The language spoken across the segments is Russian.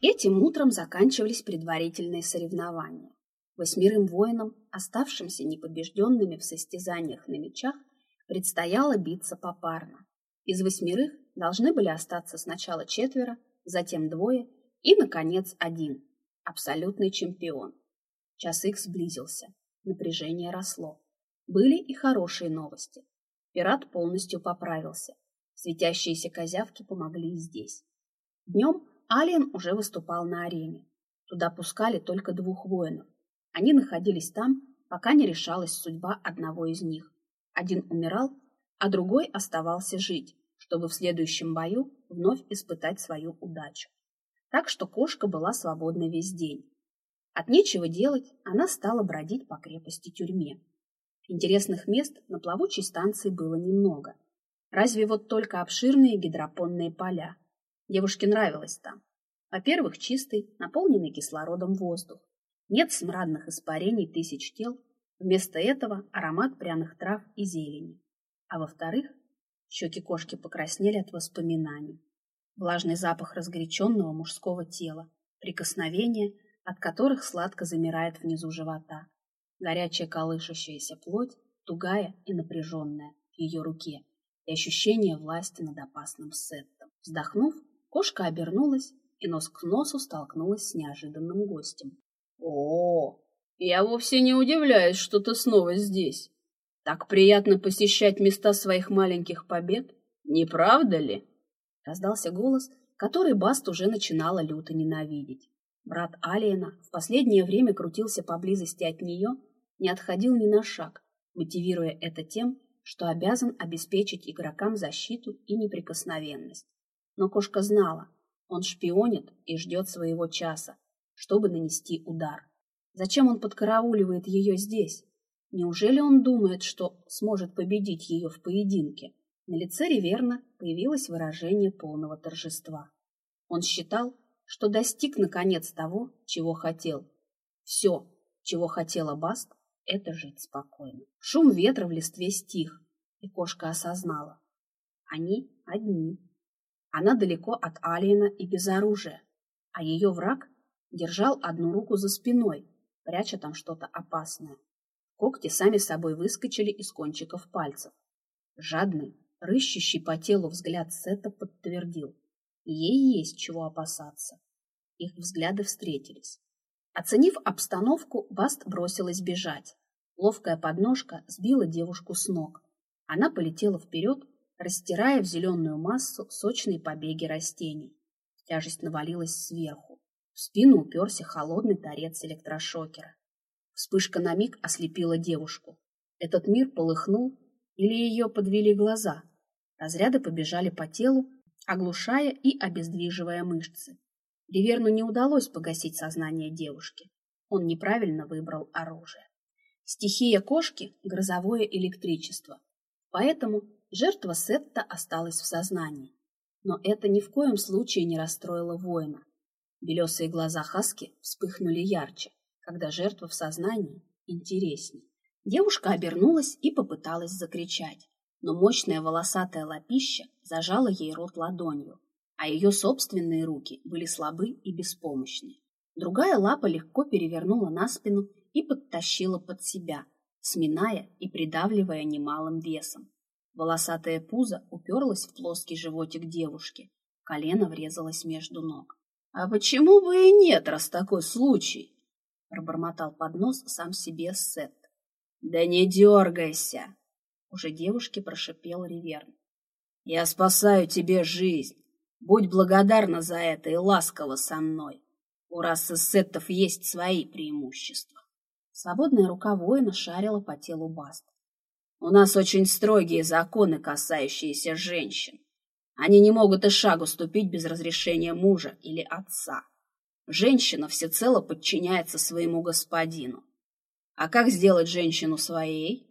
Этим утром заканчивались предварительные соревнования. Восьмерым воинам, оставшимся непобежденными в состязаниях на мечах, предстояло биться попарно. Из восьмерых должны были остаться сначала четверо, затем двое и, наконец, один – абсолютный чемпион. Час их сблизился, напряжение росло. Были и хорошие новости. Пират полностью поправился. Светящиеся козявки помогли и здесь. Днем Алиен уже выступал на арене. Туда пускали только двух воинов. Они находились там, пока не решалась судьба одного из них. Один умирал, а другой оставался жить, чтобы в следующем бою вновь испытать свою удачу. Так что кошка была свободна весь день. От нечего делать она стала бродить по крепости-тюрьме. Интересных мест на плавучей станции было немного. Разве вот только обширные гидропонные поля. Девушке нравилось там. Во-первых, чистый, наполненный кислородом воздух. Нет смрадных испарений тысяч тел, вместо этого аромат пряных трав и зелени. А во-вторых, щеки кошки покраснели от воспоминаний. Влажный запах разгоряченного мужского тела, прикосновения, от которых сладко замирает внизу живота, горячая колышущаяся плоть, тугая и напряженная в ее руке, и ощущение власти над опасным сеттом. Вздохнув, кошка обернулась и нос к носу столкнулась с неожиданным гостем. О, я вовсе не удивляюсь, что ты снова здесь. Так приятно посещать места своих маленьких побед, не правда ли? Раздался голос, который Баст уже начинала люто ненавидеть. Брат Алиена в последнее время крутился поблизости от нее, не отходил ни на шаг, мотивируя это тем, что обязан обеспечить игрокам защиту и неприкосновенность. Но кошка знала, он шпионит и ждет своего часа, чтобы нанести удар. Зачем он подкарауливает ее здесь? Неужели он думает, что сможет победить ее в поединке? На лице Риверна появилось выражение полного торжества. Он считал, что достиг наконец того, чего хотел. Все, чего хотела Баст, это жить спокойно. Шум ветра в листве стих, и кошка осознала. Они одни. Она далеко от Алиена и без оружия, а ее враг держал одну руку за спиной, пряча там что-то опасное. Когти сами собой выскочили из кончиков пальцев. Жадный, рыщущий по телу взгляд Сета подтвердил. Ей есть чего опасаться. Их взгляды встретились. Оценив обстановку, Баст бросилась бежать. Ловкая подножка сбила девушку с ног. Она полетела вперед, растирая в зеленую массу сочные побеги растений. Тяжесть навалилась сверху. В спину уперся холодный торец электрошокера. Вспышка на миг ослепила девушку. Этот мир полыхнул или ее подвели глаза. Разряды побежали по телу, оглушая и обездвиживая мышцы. Риверну не удалось погасить сознание девушки. Он неправильно выбрал оружие. Стихия кошки – грозовое электричество. Поэтому жертва Сетта осталась в сознании. Но это ни в коем случае не расстроило воина. Белесые глаза Хаски вспыхнули ярче, когда жертва в сознании интересней. Девушка обернулась и попыталась закричать, но мощная волосатая лапища зажала ей рот ладонью, а ее собственные руки были слабы и беспомощны. Другая лапа легко перевернула на спину и подтащила под себя, сминая и придавливая немалым весом. Волосатое пузо уперлось в плоский животик девушки, колено врезалось между ног. «А почему бы и нет, раз такой случай?» — пробормотал под нос сам себе Сет. «Да не дергайся!» — уже девушке прошипел Риверн. «Я спасаю тебе жизнь. Будь благодарна за это и ласково со мной. У расы Сеттов есть свои преимущества». Свободная рука воина шарила по телу Баст. «У нас очень строгие законы, касающиеся женщин. Они не могут и шагу ступить без разрешения мужа или отца. Женщина всецело подчиняется своему господину. А как сделать женщину своей?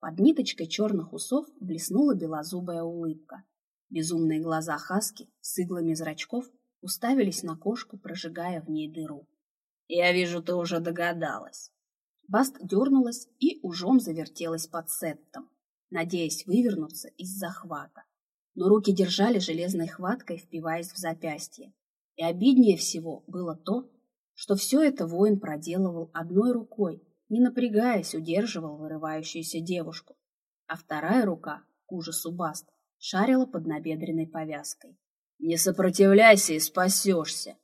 Под ниточкой черных усов блеснула белозубая улыбка. Безумные глаза Хаски с иглами зрачков уставились на кошку, прожигая в ней дыру. «Я вижу, ты уже догадалась». Баст дернулась и ужом завертелась под сеттом, надеясь вывернуться из захвата но руки держали железной хваткой, впиваясь в запястье. И обиднее всего было то, что все это воин проделывал одной рукой, не напрягаясь, удерживал вырывающуюся девушку, а вторая рука, к ужасу Баст, шарила под набедренной повязкой. «Не сопротивляйся и спасешься!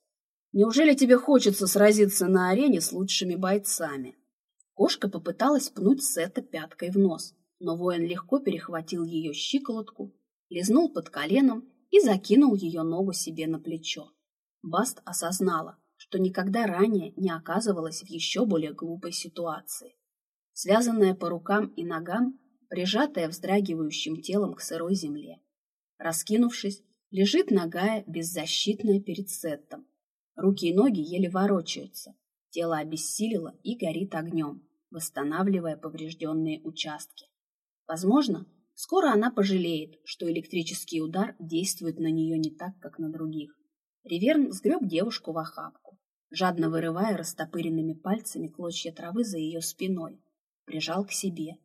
Неужели тебе хочется сразиться на арене с лучшими бойцами?» Кошка попыталась пнуть Сета пяткой в нос, но воин легко перехватил ее щиколотку, лизнул под коленом и закинул ее ногу себе на плечо. Баст осознала, что никогда ранее не оказывалась в еще более глупой ситуации. Связанная по рукам и ногам, прижатая вздрагивающим телом к сырой земле. Раскинувшись, лежит ногая беззащитная перед Сеттом. Руки и ноги еле ворочаются, тело обессилило и горит огнем, восстанавливая поврежденные участки. Возможно, скоро она пожалеет, что электрический удар действует на нее не так, как на других. Реверн сгреб девушку в охапку, жадно вырывая растопыренными пальцами клочья травы за ее спиной, прижал к себе.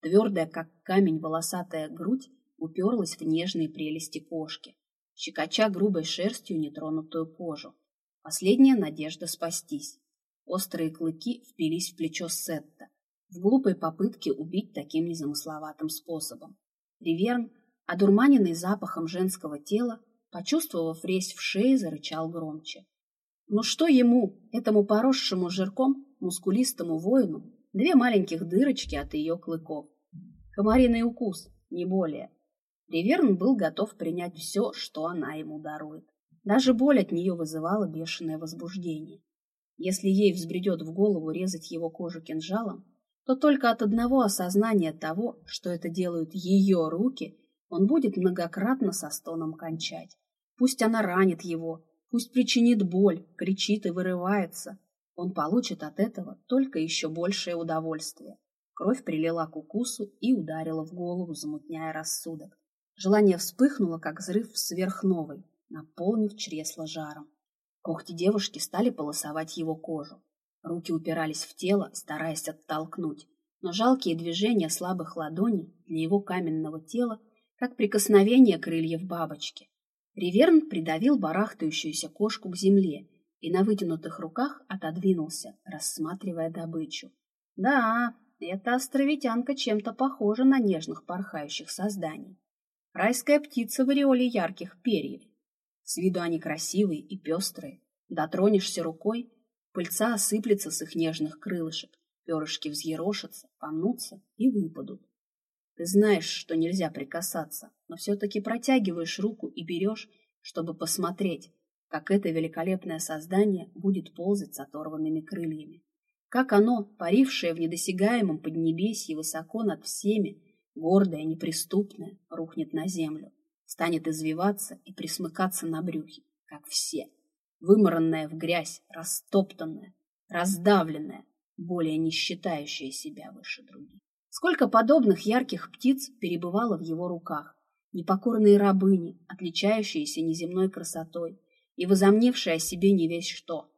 Твердая, как камень, волосатая грудь уперлась в нежные прелести кошки, щекоча грубой шерстью нетронутую кожу. Последняя надежда спастись. Острые клыки впились в плечо Сетта, в глупой попытке убить таким незамысловатым способом. Риверн, одурманенный запахом женского тела, почувствовав резь в шее, зарычал громче. Но что ему, этому поросшему жирком, мускулистому воину, две маленьких дырочки от ее клыков? Комариный укус, не более. Риверн был готов принять все, что она ему дарует. Даже боль от нее вызывала бешеное возбуждение. Если ей взбредет в голову резать его кожу кинжалом, то только от одного осознания того, что это делают ее руки, он будет многократно со стоном кончать. Пусть она ранит его, пусть причинит боль, кричит и вырывается. Он получит от этого только еще большее удовольствие. Кровь прилила к укусу и ударила в голову, замутняя рассудок. Желание вспыхнуло, как взрыв сверхновой, наполнив чресло жаром. Когти девушки стали полосовать его кожу. Руки упирались в тело, стараясь оттолкнуть, но жалкие движения слабых ладоней для его каменного тела, как прикосновение крыльев бабочки. Риверн придавил барахтающуюся кошку к земле и на вытянутых руках отодвинулся, рассматривая добычу. Да, эта островитянка чем-то похожа на нежных порхающих созданий. Райская птица в ореоле ярких перьев. С виду они красивые и пестрые. Дотронешься рукой, Пыльца осыплется с их нежных крылышек, перышки взъерошатся, помнутся и выпадут. Ты знаешь, что нельзя прикасаться, но все-таки протягиваешь руку и берешь, чтобы посмотреть, как это великолепное создание будет ползать с оторванными крыльями. Как оно, парившее в недосягаемом поднебесье высоко над всеми, гордое, неприступное, рухнет на землю, станет извиваться и присмыкаться на брюхе, как все выморанная в грязь, растоптанная, раздавленная, более не считающая себя выше других. Сколько подобных ярких птиц перебывало в его руках, непокорные рабыни, отличающиеся неземной красотой и возомневшие о себе не весь что.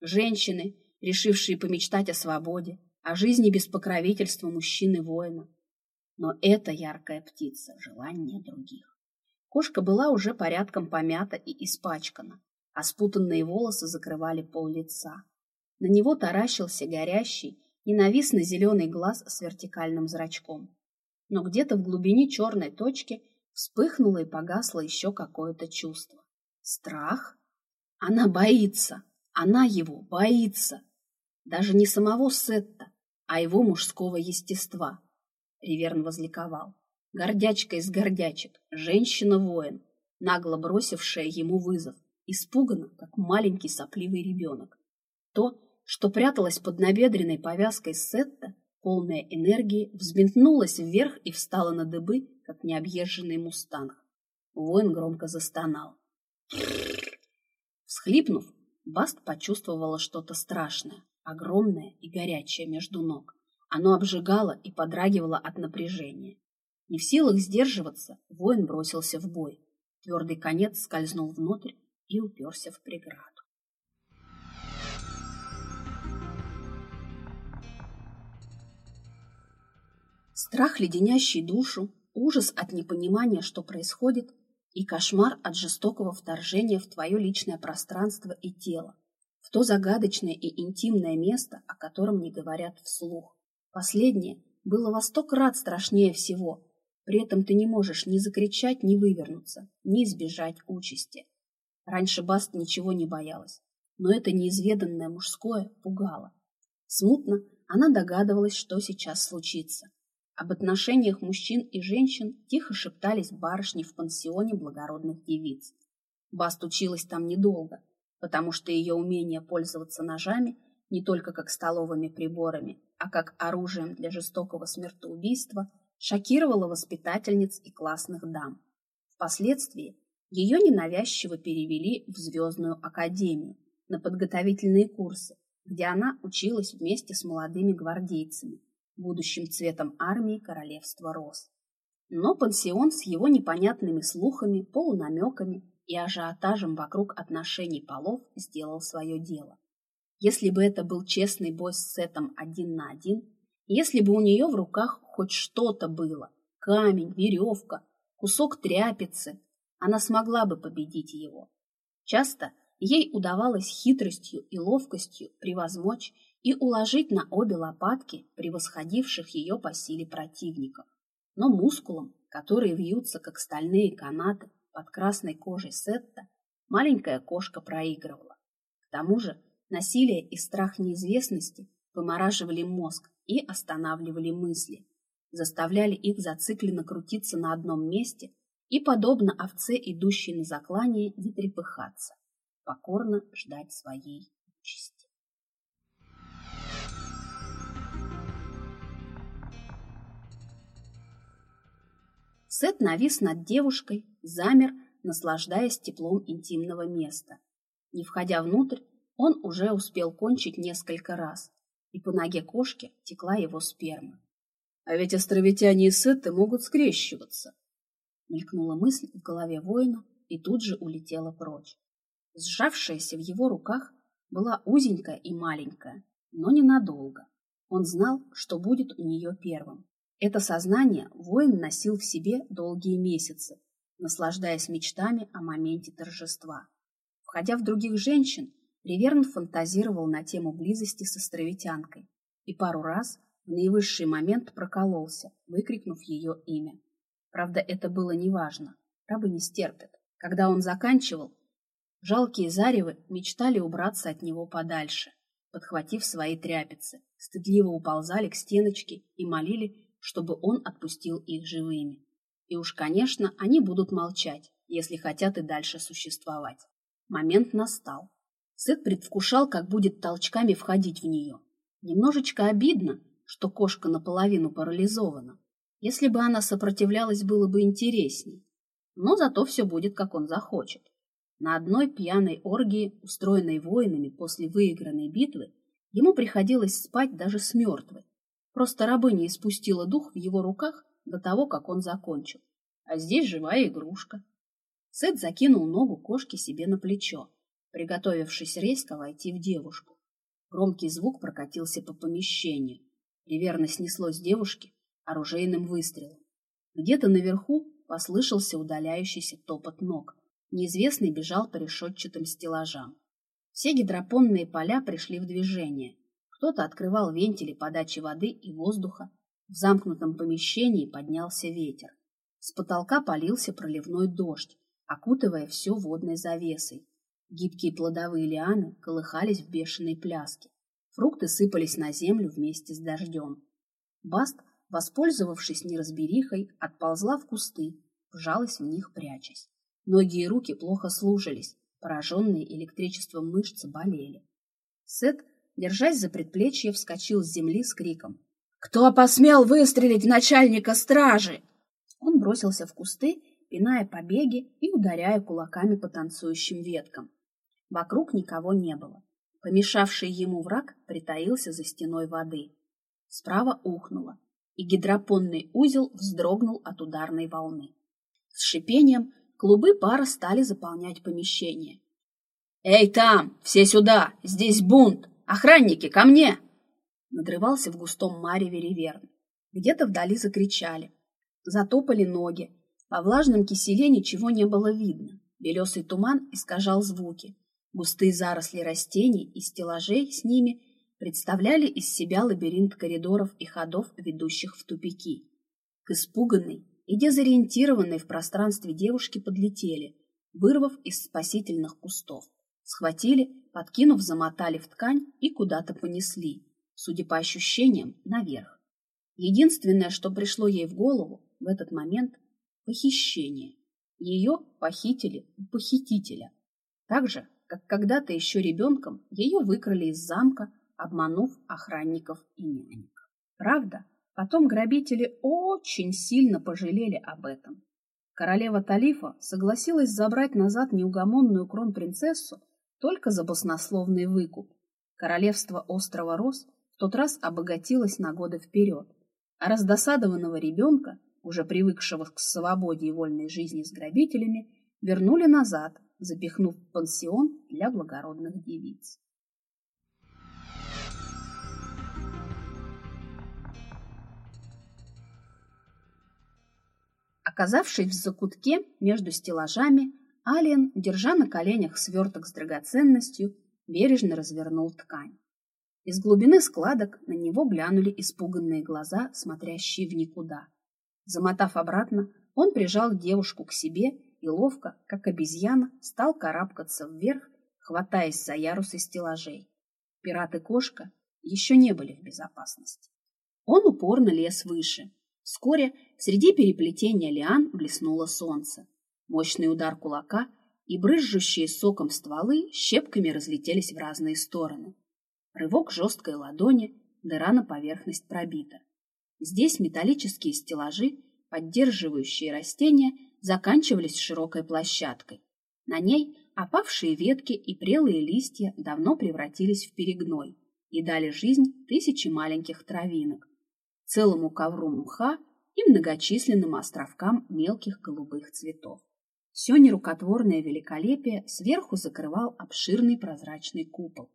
Женщины, решившие помечтать о свободе, о жизни без покровительства мужчины-воина. Но эта яркая птица — желание других. Кошка была уже порядком помята и испачкана, а спутанные волосы закрывали пол лица. На него таращился горящий, ненавистный зеленый глаз с вертикальным зрачком. Но где-то в глубине черной точки вспыхнуло и погасло еще какое-то чувство. Страх? Она боится. Она его боится. Даже не самого Сетта, а его мужского естества. Риверн возликовал. Гордячка из гордячек, женщина-воин, нагло бросившая ему вызов, испуганно, как маленький сопливый ребенок. То, что пряталось под набедренной повязкой Сетта, полная энергии, взбинтнулась вверх и встала на дыбы, как необъезженный мустанг. Воин громко застонал. Всхлипнув, Баст почувствовала что-то страшное, огромное и горячее между ног. Оно обжигало и подрагивало от напряжения. Не в силах сдерживаться, воин бросился в бой. Твердый конец скользнул внутрь, и уперся в преграду. Страх, леденящий душу, ужас от непонимания, что происходит, и кошмар от жестокого вторжения в твое личное пространство и тело, в то загадочное и интимное место, о котором не говорят вслух. Последнее было во сто крат страшнее всего. При этом ты не можешь ни закричать, ни вывернуться, ни избежать участи. Раньше Баст ничего не боялась, но это неизведанное мужское пугало. Смутно она догадывалась, что сейчас случится. Об отношениях мужчин и женщин тихо шептались барышни в пансионе благородных девиц. Баст училась там недолго, потому что ее умение пользоваться ножами не только как столовыми приборами, а как оружием для жестокого смертоубийства шокировало воспитательниц и классных дам. Впоследствии ее ненавязчиво перевели в Звездную академию на подготовительные курсы, где она училась вместе с молодыми гвардейцами, будущим цветом армии королевства Рос. Но пансион с его непонятными слухами, полунамеками и ажиотажем вокруг отношений полов сделал свое дело. Если бы это был честный бой с Сетом один на один, если бы у нее в руках хоть что-то было, камень, веревка, кусок тряпицы, она смогла бы победить его. Часто ей удавалось хитростью и ловкостью превозмочь и уложить на обе лопатки превосходивших ее по силе противников. Но мускулам, которые вьются, как стальные канаты под красной кожей Сетта, маленькая кошка проигрывала. К тому же насилие и страх неизвестности вымораживали мозг и останавливали мысли, заставляли их зацикленно крутиться на одном месте и, подобно овце, идущей на заклание, не трепыхаться, покорно ждать своей участи. Сет навис над девушкой, замер, наслаждаясь теплом интимного места. Не входя внутрь, он уже успел кончить несколько раз, и по ноге кошки текла его сперма. А ведь островитяне и сеты могут скрещиваться, Мелькнула мысль в голове воина и тут же улетела прочь. Сжавшаяся в его руках была узенькая и маленькая, но ненадолго. Он знал, что будет у нее первым. Это сознание воин носил в себе долгие месяцы, наслаждаясь мечтами о моменте торжества. Входя в других женщин, Риверн фантазировал на тему близости с островитянкой и пару раз в наивысший момент прокололся, выкрикнув ее имя. Правда, это было неважно. Рабы не стерпят. Когда он заканчивал, жалкие заревы мечтали убраться от него подальше, подхватив свои тряпицы, стыдливо уползали к стеночке и молили, чтобы он отпустил их живыми. И уж, конечно, они будут молчать, если хотят и дальше существовать. Момент настал. Сет предвкушал, как будет толчками входить в нее. Немножечко обидно, что кошка наполовину парализована. Если бы она сопротивлялась, было бы интересней. Но зато все будет, как он захочет. На одной пьяной оргии, устроенной воинами после выигранной битвы, ему приходилось спать даже с мертвой. Просто рабыня испустила дух в его руках до того, как он закончил. А здесь живая игрушка. Сет закинул ногу кошки себе на плечо, приготовившись резко войти в девушку. Громкий звук прокатился по помещению. Приверно снесло с девушки оружейным выстрелом. Где-то наверху послышался удаляющийся топот ног. Неизвестный бежал по решетчатым стеллажам. Все гидропонные поля пришли в движение. Кто-то открывал вентили подачи воды и воздуха. В замкнутом помещении поднялся ветер. С потолка полился проливной дождь, окутывая все водной завесой. Гибкие плодовые лианы колыхались в бешеной пляске. Фрукты сыпались на землю вместе с дождем. Баст воспользовавшись неразберихой, отползла в кусты, вжалась в них, прячась. Ноги и руки плохо служились, пораженные электричеством мышцы болели. Сет, держась за предплечье, вскочил с земли с криком. «Кто посмел выстрелить в начальника стражи?» Он бросился в кусты, пиная побеги и ударяя кулаками по танцующим веткам. Вокруг никого не было. Помешавший ему враг притаился за стеной воды. Справа ухнуло и гидропонный узел вздрогнул от ударной волны. С шипением клубы пара стали заполнять помещение. «Эй, там! Все сюда! Здесь бунт! Охранники, ко мне!» Надрывался в густом мареве реверн. Где-то вдали закричали. Затопали ноги. По влажном киселе ничего не было видно. Белесый туман искажал звуки. Густые заросли растений и стеллажей с ними представляли из себя лабиринт коридоров и ходов, ведущих в тупики. К испуганной и дезориентированной в пространстве девушке подлетели, вырвав из спасительных кустов. Схватили, подкинув, замотали в ткань и куда-то понесли, судя по ощущениям, наверх. Единственное, что пришло ей в голову в этот момент – похищение. Ее похитили у похитителя. Так же, как когда-то еще ребенком ее выкрали из замка, обманув охранников и нянек. Правда, потом грабители очень сильно пожалели об этом. Королева Талифа согласилась забрать назад неугомонную кронпринцессу только за баснословный выкуп. Королевство острова Рос в тот раз обогатилось на годы вперед, а раздосадованного ребенка, уже привыкшего к свободе и вольной жизни с грабителями, вернули назад, запихнув в пансион для благородных девиц. Оказавшись в закутке между стеллажами, Алиен, держа на коленях сверток с драгоценностью, бережно развернул ткань. Из глубины складок на него глянули испуганные глаза, смотрящие в никуда. Замотав обратно, он прижал девушку к себе и ловко, как обезьяна, стал карабкаться вверх, хватаясь за ярусы стеллажей. Пират и кошка еще не были в безопасности. Он упорно лез выше. Вскоре среди переплетения лиан блеснуло солнце. Мощный удар кулака и брызжущие соком стволы щепками разлетелись в разные стороны. Рывок жесткой ладони, дыра на поверхность пробита. Здесь металлические стеллажи, поддерживающие растения, заканчивались широкой площадкой. На ней опавшие ветки и прелые листья давно превратились в перегной и дали жизнь тысячи маленьких травинок, целому ковру мха и многочисленным островкам мелких голубых цветов. Все нерукотворное великолепие сверху закрывал обширный прозрачный купол.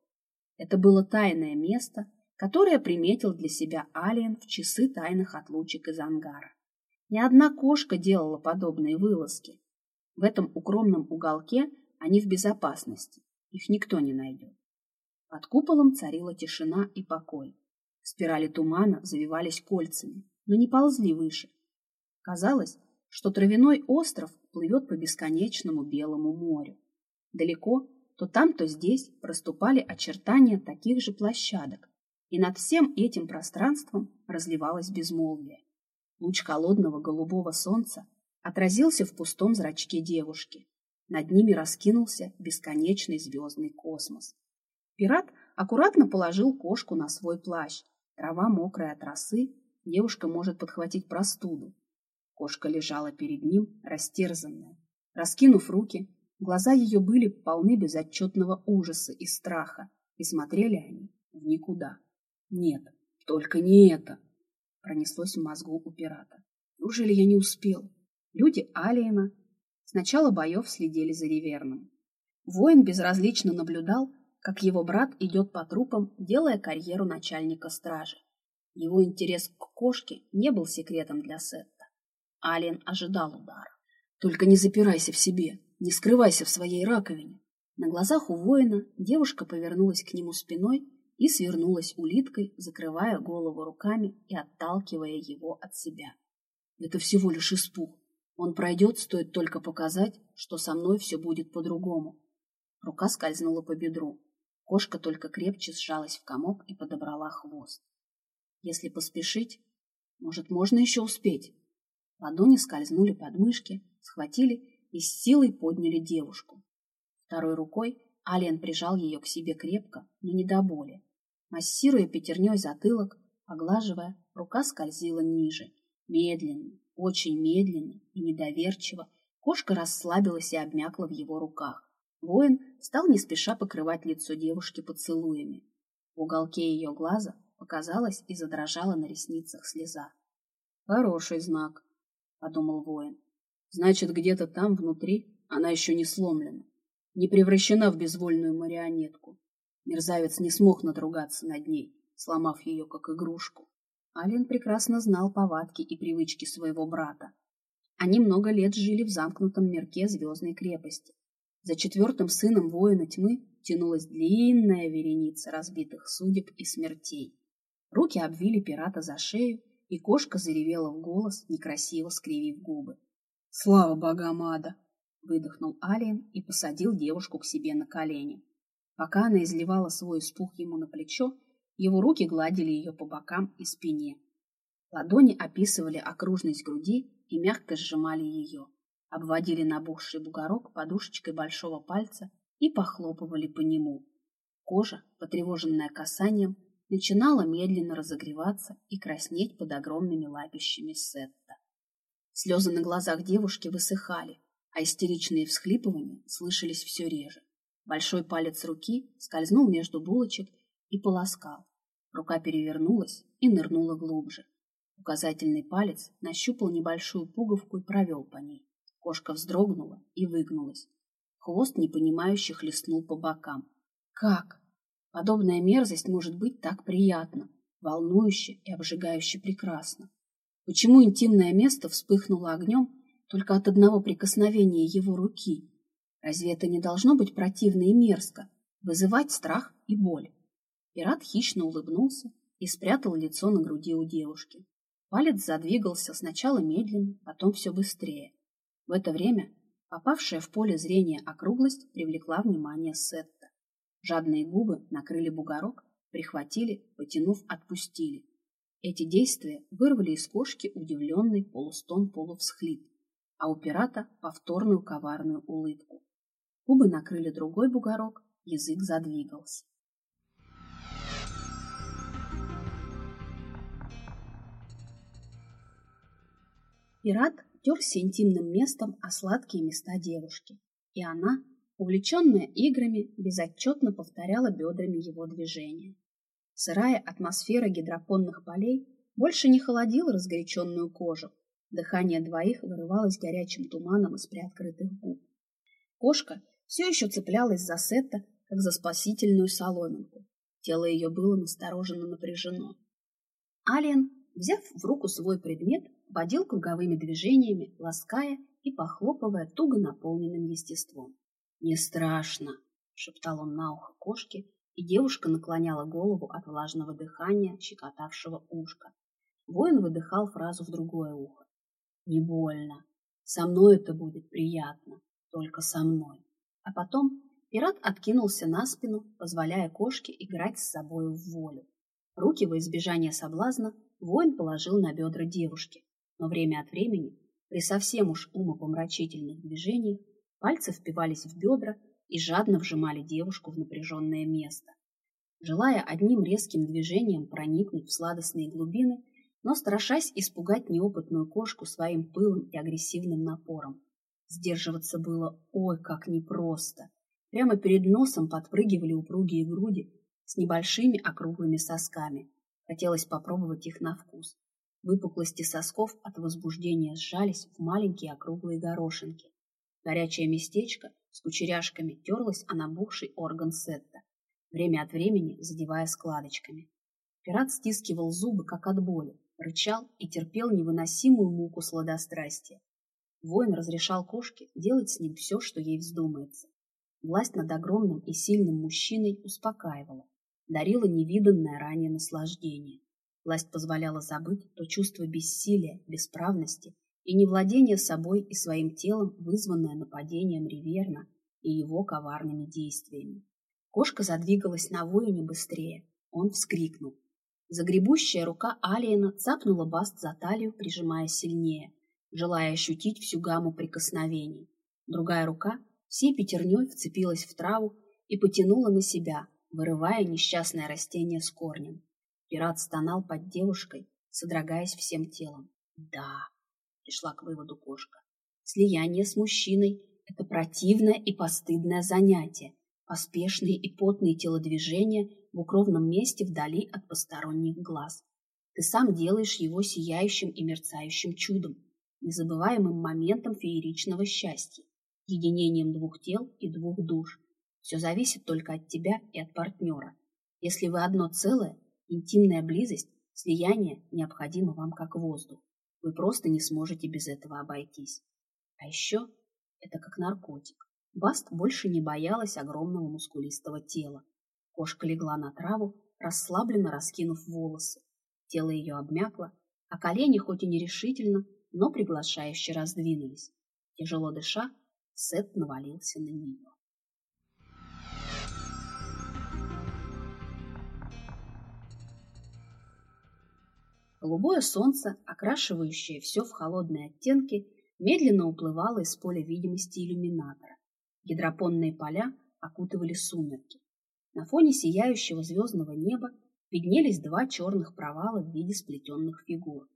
Это было тайное место, которое приметил для себя Алиен в часы тайных отлучек из ангара. Ни одна кошка делала подобные вылазки. В этом укромном уголке они в безопасности, их никто не найдет. Под куполом царила тишина и покой. Спирали тумана завивались кольцами, но не ползли выше. Казалось, что травяной остров плывет по бесконечному белому морю. Далеко, то там, то здесь проступали очертания таких же площадок, и над всем этим пространством разливалось безмолвие. Луч холодного голубого солнца отразился в пустом зрачке девушки. Над ними раскинулся бесконечный звездный космос. Пират аккуратно положил кошку на свой плащ. Трава мокрая от росы, девушка может подхватить простуду. Кошка лежала перед ним, растерзанная. Раскинув руки, глаза ее были полны безотчетного ужаса и страха, и смотрели они в никуда. Нет, только не это, пронеслось в мозгу у пирата. Неужели я не успел? Люди Алиена с начала боев следили за Риверном. Воин безразлично наблюдал, как его брат идет по трупам, делая карьеру начальника стражи. Его интерес к кошке не был секретом для Сета. Ален ожидал удара. «Только не запирайся в себе, не скрывайся в своей раковине». На глазах у воина девушка повернулась к нему спиной и свернулась улиткой, закрывая голову руками и отталкивая его от себя. «Это всего лишь испуг. Он пройдет, стоит только показать, что со мной все будет по-другому». Рука скользнула по бедру. Кошка только крепче сжалась в комок и подобрала хвост. Если поспешить, может, можно еще успеть. Ладони скользнули под мышки, схватили и с силой подняли девушку. Второй рукой Алиен прижал ее к себе крепко, но не до боли. Массируя пятерней затылок, поглаживая, рука скользила ниже. Медленно, очень медленно и недоверчиво кошка расслабилась и обмякла в его руках. Воин стал не спеша покрывать лицо девушки поцелуями. В уголке ее глаза показалась и задрожала на ресницах слеза. Хороший знак. — подумал воин. Значит, где-то там, внутри, она еще не сломлена, не превращена в безвольную марионетку. Мерзавец не смог надругаться над ней, сломав ее как игрушку. Ален прекрасно знал повадки и привычки своего брата. Они много лет жили в замкнутом мирке звездной крепости. За четвертым сыном воина тьмы тянулась длинная вереница разбитых судеб и смертей. Руки обвили пирата за шею, и кошка заревела в голос, некрасиво скривив губы. «Слава богам ада!» — выдохнул Алиен и посадил девушку к себе на колени. Пока она изливала свой испух ему на плечо, его руки гладили ее по бокам и спине. Ладони описывали окружность груди и мягко сжимали ее, обводили набухший бугорок подушечкой большого пальца и похлопывали по нему. Кожа, потревоженная касанием, начинала медленно разогреваться и краснеть под огромными лапищами Сетта. Слезы на глазах девушки высыхали, а истеричные всхлипывания слышались все реже. Большой палец руки скользнул между булочек и полоскал. Рука перевернулась и нырнула глубже. Указательный палец нащупал небольшую пуговку и провел по ней. Кошка вздрогнула и выгнулась. Хвост непонимающе хлестнул по бокам. Как? Подобная мерзость может быть так приятно, волнующе и обжигающе прекрасно. Почему интимное место вспыхнуло огнем только от одного прикосновения его руки? Разве это не должно быть противно и мерзко, вызывать страх и боль? Пират хищно улыбнулся и спрятал лицо на груди у девушки. Палец задвигался сначала медленно, потом все быстрее. В это время попавшая в поле зрения округлость привлекла внимание Сетта. Жадные губы накрыли бугорок, прихватили, потянув, отпустили. Эти действия вырвали из кошки удивленный полустон-полувсхлип, а у пирата повторную коварную улыбку. Губы накрыли другой бугорок, язык задвигался. Пират терся интимным местом о сладкие места девушки, и она, увлеченная играми, безотчетно повторяла бедрами его движения. Сырая атмосфера гидропонных полей больше не холодила разгоряченную кожу, дыхание двоих вырывалось горячим туманом из приоткрытых губ. Кошка все еще цеплялась за Сетта, как за спасительную соломинку. Тело ее было настороженно напряжено. Алиен, взяв в руку свой предмет, водил круговыми движениями, лаская и похлопывая туго наполненным естеством. «Не страшно!» — шептал он на ухо кошке, и девушка наклоняла голову от влажного дыхания, щекотавшего ушко. Воин выдыхал фразу в другое ухо. «Не больно. Со мной это будет приятно. Только со мной». А потом пират откинулся на спину, позволяя кошке играть с собою в волю. Руки во избежание соблазна воин положил на бедра девушки, но время от времени, при совсем уж умопомрачительных движениях, пальцы впивались в бедра и жадно вжимали девушку в напряженное место. Желая одним резким движением проникнуть в сладостные глубины, но страшась испугать неопытную кошку своим пылом и агрессивным напором. Сдерживаться было ой как непросто. Прямо перед носом подпрыгивали упругие груди с небольшими округлыми сосками. Хотелось попробовать их на вкус. Выпуклости сосков от возбуждения сжались в маленькие округлые горошинки. Горячее местечко с кучеряшками терлось о набухший орган Сетта, время от времени задевая складочками. Пират стискивал зубы, как от боли, рычал и терпел невыносимую муку сладострастия. Воин разрешал кошке делать с ним все, что ей вздумается. Власть над огромным и сильным мужчиной успокаивала, дарила невиданное ранее наслаждение. Власть позволяла забыть то чувство бессилия, бесправности и невладения собой и своим телом, вызванное нападением Риверна и его коварными действиями. Кошка задвигалась на воине быстрее. Он вскрикнул. Загребущая рука Алиена цапнула Баст за талию, прижимая сильнее, желая ощутить всю гамму прикосновений. Другая рука всей пятерней вцепилась в траву и потянула на себя, вырывая несчастное растение с корнем. Пират стонал под девушкой, содрогаясь всем телом. Да, пришла к выводу кошка. Слияние с мужчиной – это противное и постыдное занятие, поспешные и потные телодвижения в укромном месте вдали от посторонних глаз. Ты сам делаешь его сияющим и мерцающим чудом, незабываемым моментом фееричного счастья, единением двух тел и двух душ. Все зависит только от тебя и от партнера. Если вы одно целое, Интимная близость, слияние необходимо вам как воздух. Вы просто не сможете без этого обойтись. А еще это как наркотик. Баст больше не боялась огромного мускулистого тела. Кошка легла на траву, расслабленно раскинув волосы. Тело ее обмякло, а колени хоть и нерешительно, но приглашающе раздвинулись. Тяжело дыша, Сет навалился на нее. Голубое солнце, окрашивающее все в холодные оттенки, медленно уплывало из поля видимости иллюминатора. Гидропонные поля окутывали сумерки. На фоне сияющего звездного неба виднелись два черных провала в виде сплетенных фигур.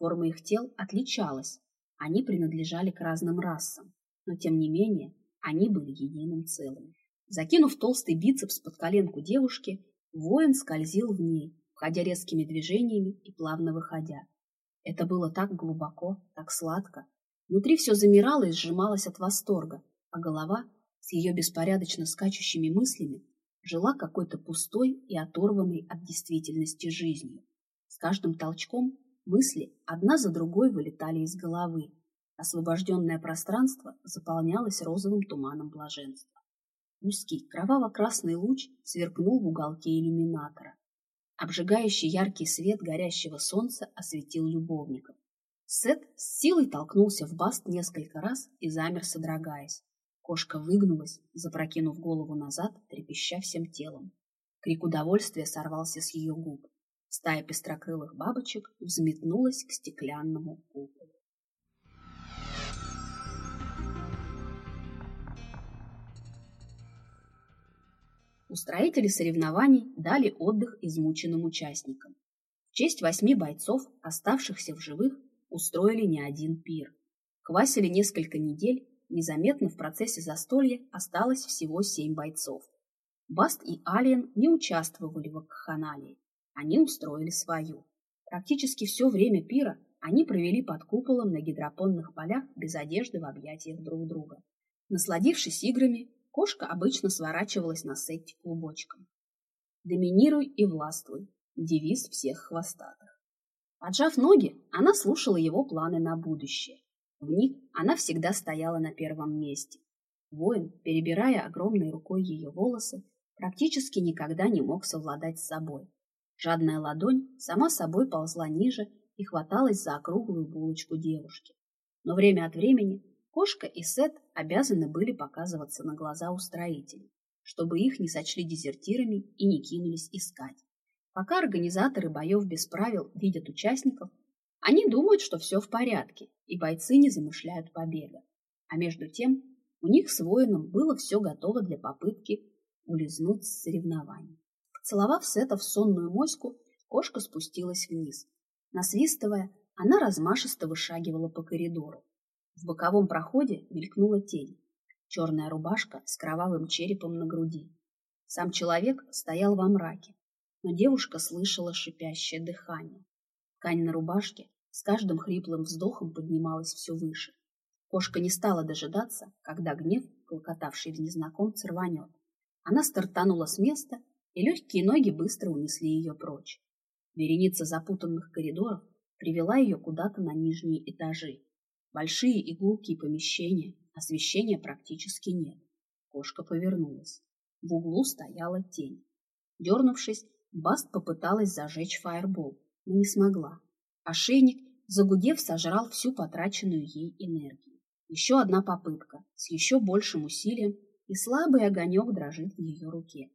Форма их тел отличалась, они принадлежали к разным расам, но тем не менее они были единым целым. Закинув толстый бицепс под коленку девушки, воин скользил в ней, входя резкими движениями и плавно выходя. Это было так глубоко, так сладко. Внутри все замирало и сжималось от восторга, а голова с ее беспорядочно скачущими мыслями жила какой-то пустой и оторванной от действительности жизнью. С каждым толчком мысли одна за другой вылетали из головы. Освобожденное пространство заполнялось розовым туманом блаженства. Узкий кроваво-красный луч сверкнул в уголке иллюминатора. Обжигающий яркий свет горящего солнца осветил любовников. Сет с силой толкнулся в баст несколько раз и замер, содрогаясь. Кошка выгнулась, запрокинув голову назад, трепеща всем телом. Крик удовольствия сорвался с ее губ. Стая пестрокрылых бабочек взметнулась к стеклянному куполу. Устроители соревнований дали отдых измученным участникам. В честь восьми бойцов, оставшихся в живых, устроили не один пир. Квасили несколько недель, незаметно в процессе застолья осталось всего семь бойцов. Баст и Алиен не участвовали в акханалии, они устроили свою. Практически все время пира они провели под куполом на гидропонных полях без одежды в объятиях друг друга. Насладившись играми, Кошка обычно сворачивалась на сетте клубочком. «Доминируй и властвуй» – девиз всех хвостатых. Поджав ноги, она слушала его планы на будущее. В них она всегда стояла на первом месте. Воин, перебирая огромной рукой ее волосы, практически никогда не мог совладать с собой. Жадная ладонь сама собой ползла ниже и хваталась за округлую булочку девушки. Но время от времени Кошка и Сет обязаны были показываться на глаза устроителей, чтобы их не сочли дезертирами и не кинулись искать. Пока организаторы боев без правил видят участников, они думают, что все в порядке, и бойцы не замышляют побега. А между тем у них с воином было все готово для попытки улизнуть с соревнований. Целовав Сета в сонную моську, кошка спустилась вниз. Насвистывая, она размашисто вышагивала по коридору. В боковом проходе мелькнула тень. Черная рубашка с кровавым черепом на груди. Сам человек стоял во мраке, но девушка слышала шипящее дыхание. Ткань на рубашке с каждым хриплым вздохом поднималась все выше. Кошка не стала дожидаться, когда гнев, клокотавший в незнакомце, рванет. Она стартанула с места, и легкие ноги быстро унесли ее прочь. Вереница запутанных коридоров привела ее куда-то на нижние этажи. Большие и помещения, освещения практически нет. Кошка повернулась. В углу стояла тень. Дернувшись, Баст попыталась зажечь фаербол, но не смогла. Ошейник, загудев, сожрал всю потраченную ей энергию. Еще одна попытка, с еще большим усилием, и слабый огонек дрожит в ее руке.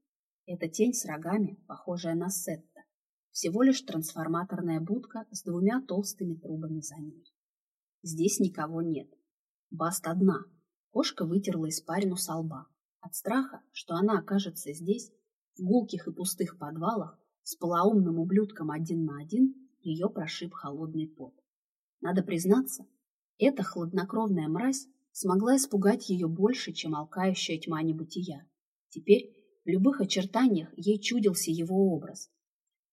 Эта тень с рогами, похожая на Сетта, всего лишь трансформаторная будка с двумя толстыми трубами за ней. Здесь никого нет. Баст одна. Кошка вытерла испарину со лба. От страха, что она окажется здесь, в гулких и пустых подвалах, с полоумным ублюдком один на один, ее прошиб холодный пот. Надо признаться, эта хладнокровная мразь смогла испугать ее больше, чем алкающая тьма небытия. Теперь в любых очертаниях ей чудился его образ.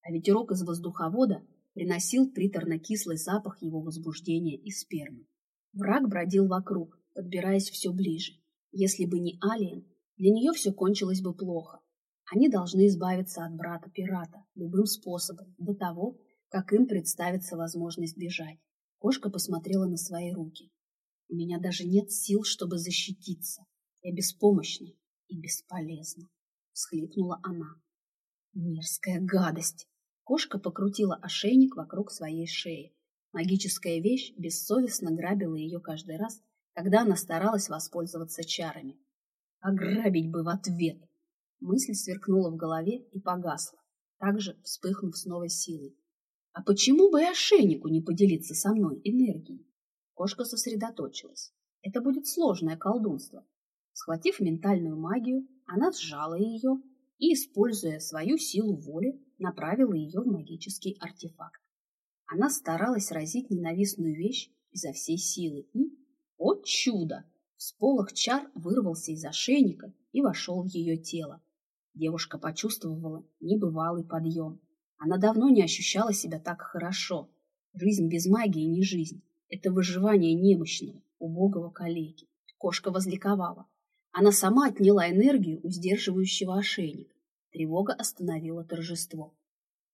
А ветерок из воздуховода приносил приторно-кислый запах его возбуждения и спермы. Враг бродил вокруг, подбираясь все ближе. Если бы не Алиен, для нее все кончилось бы плохо. Они должны избавиться от брата-пирата любым способом, до того, как им представится возможность бежать. Кошка посмотрела на свои руки. У меня даже нет сил, чтобы защититься. Я беспомощна и бесполезна, всхлипнула она. Мерзкая гадость! Кошка покрутила ошейник вокруг своей шеи. Магическая вещь бессовестно грабила ее каждый раз, когда она старалась воспользоваться чарами. Ограбить бы в ответ! Мысль сверкнула в голове и погасла, также вспыхнув с новой силой. А почему бы и ошейнику не поделиться со мной энергией? Кошка сосредоточилась. Это будет сложное колдунство. Схватив ментальную магию, она сжала ее и, используя свою силу воли, направила ее в магический артефакт. Она старалась разить ненавистную вещь изо всей силы и, о чудо, всполох чар вырвался из ошейника и вошел в ее тело. Девушка почувствовала небывалый подъем. Она давно не ощущала себя так хорошо. Жизнь без магии не жизнь. Это выживание немощного, убогого калеки. Кошка возликовала. Она сама отняла энергию у сдерживающего ошейника. Тревога остановила торжество.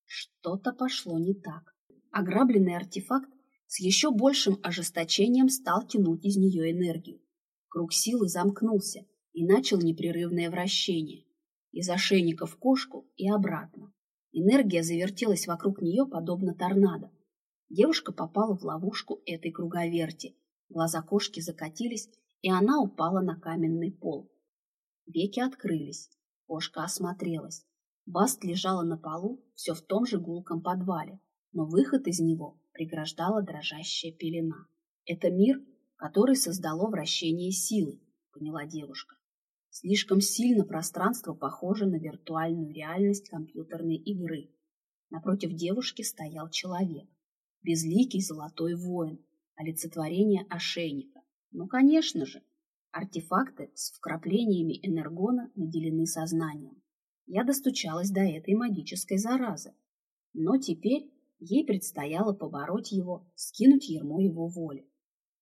Что-то пошло не так. Ограбленный артефакт с еще большим ожесточением стал тянуть из нее энергию. Круг силы замкнулся и начал непрерывное вращение. Из ошейника в кошку и обратно. Энергия завертелась вокруг нее, подобно торнадо. Девушка попала в ловушку этой круговерти. Глаза кошки закатились, и она упала на каменный пол. Веки открылись. Кошка осмотрелась. Баст лежала на полу, все в том же гулком подвале, но выход из него преграждала дрожащая пелена. Это мир, который создало вращение силы, поняла девушка. Слишком сильно пространство похоже на виртуальную реальность компьютерной игры. Напротив девушки стоял человек. Безликий золотой воин, олицетворение ошейника. Ну, конечно же, артефакты с вкраплениями энергона наделены сознанием. Я достучалась до этой магической заразы. Но теперь ей предстояло побороть его, скинуть ермо его воли.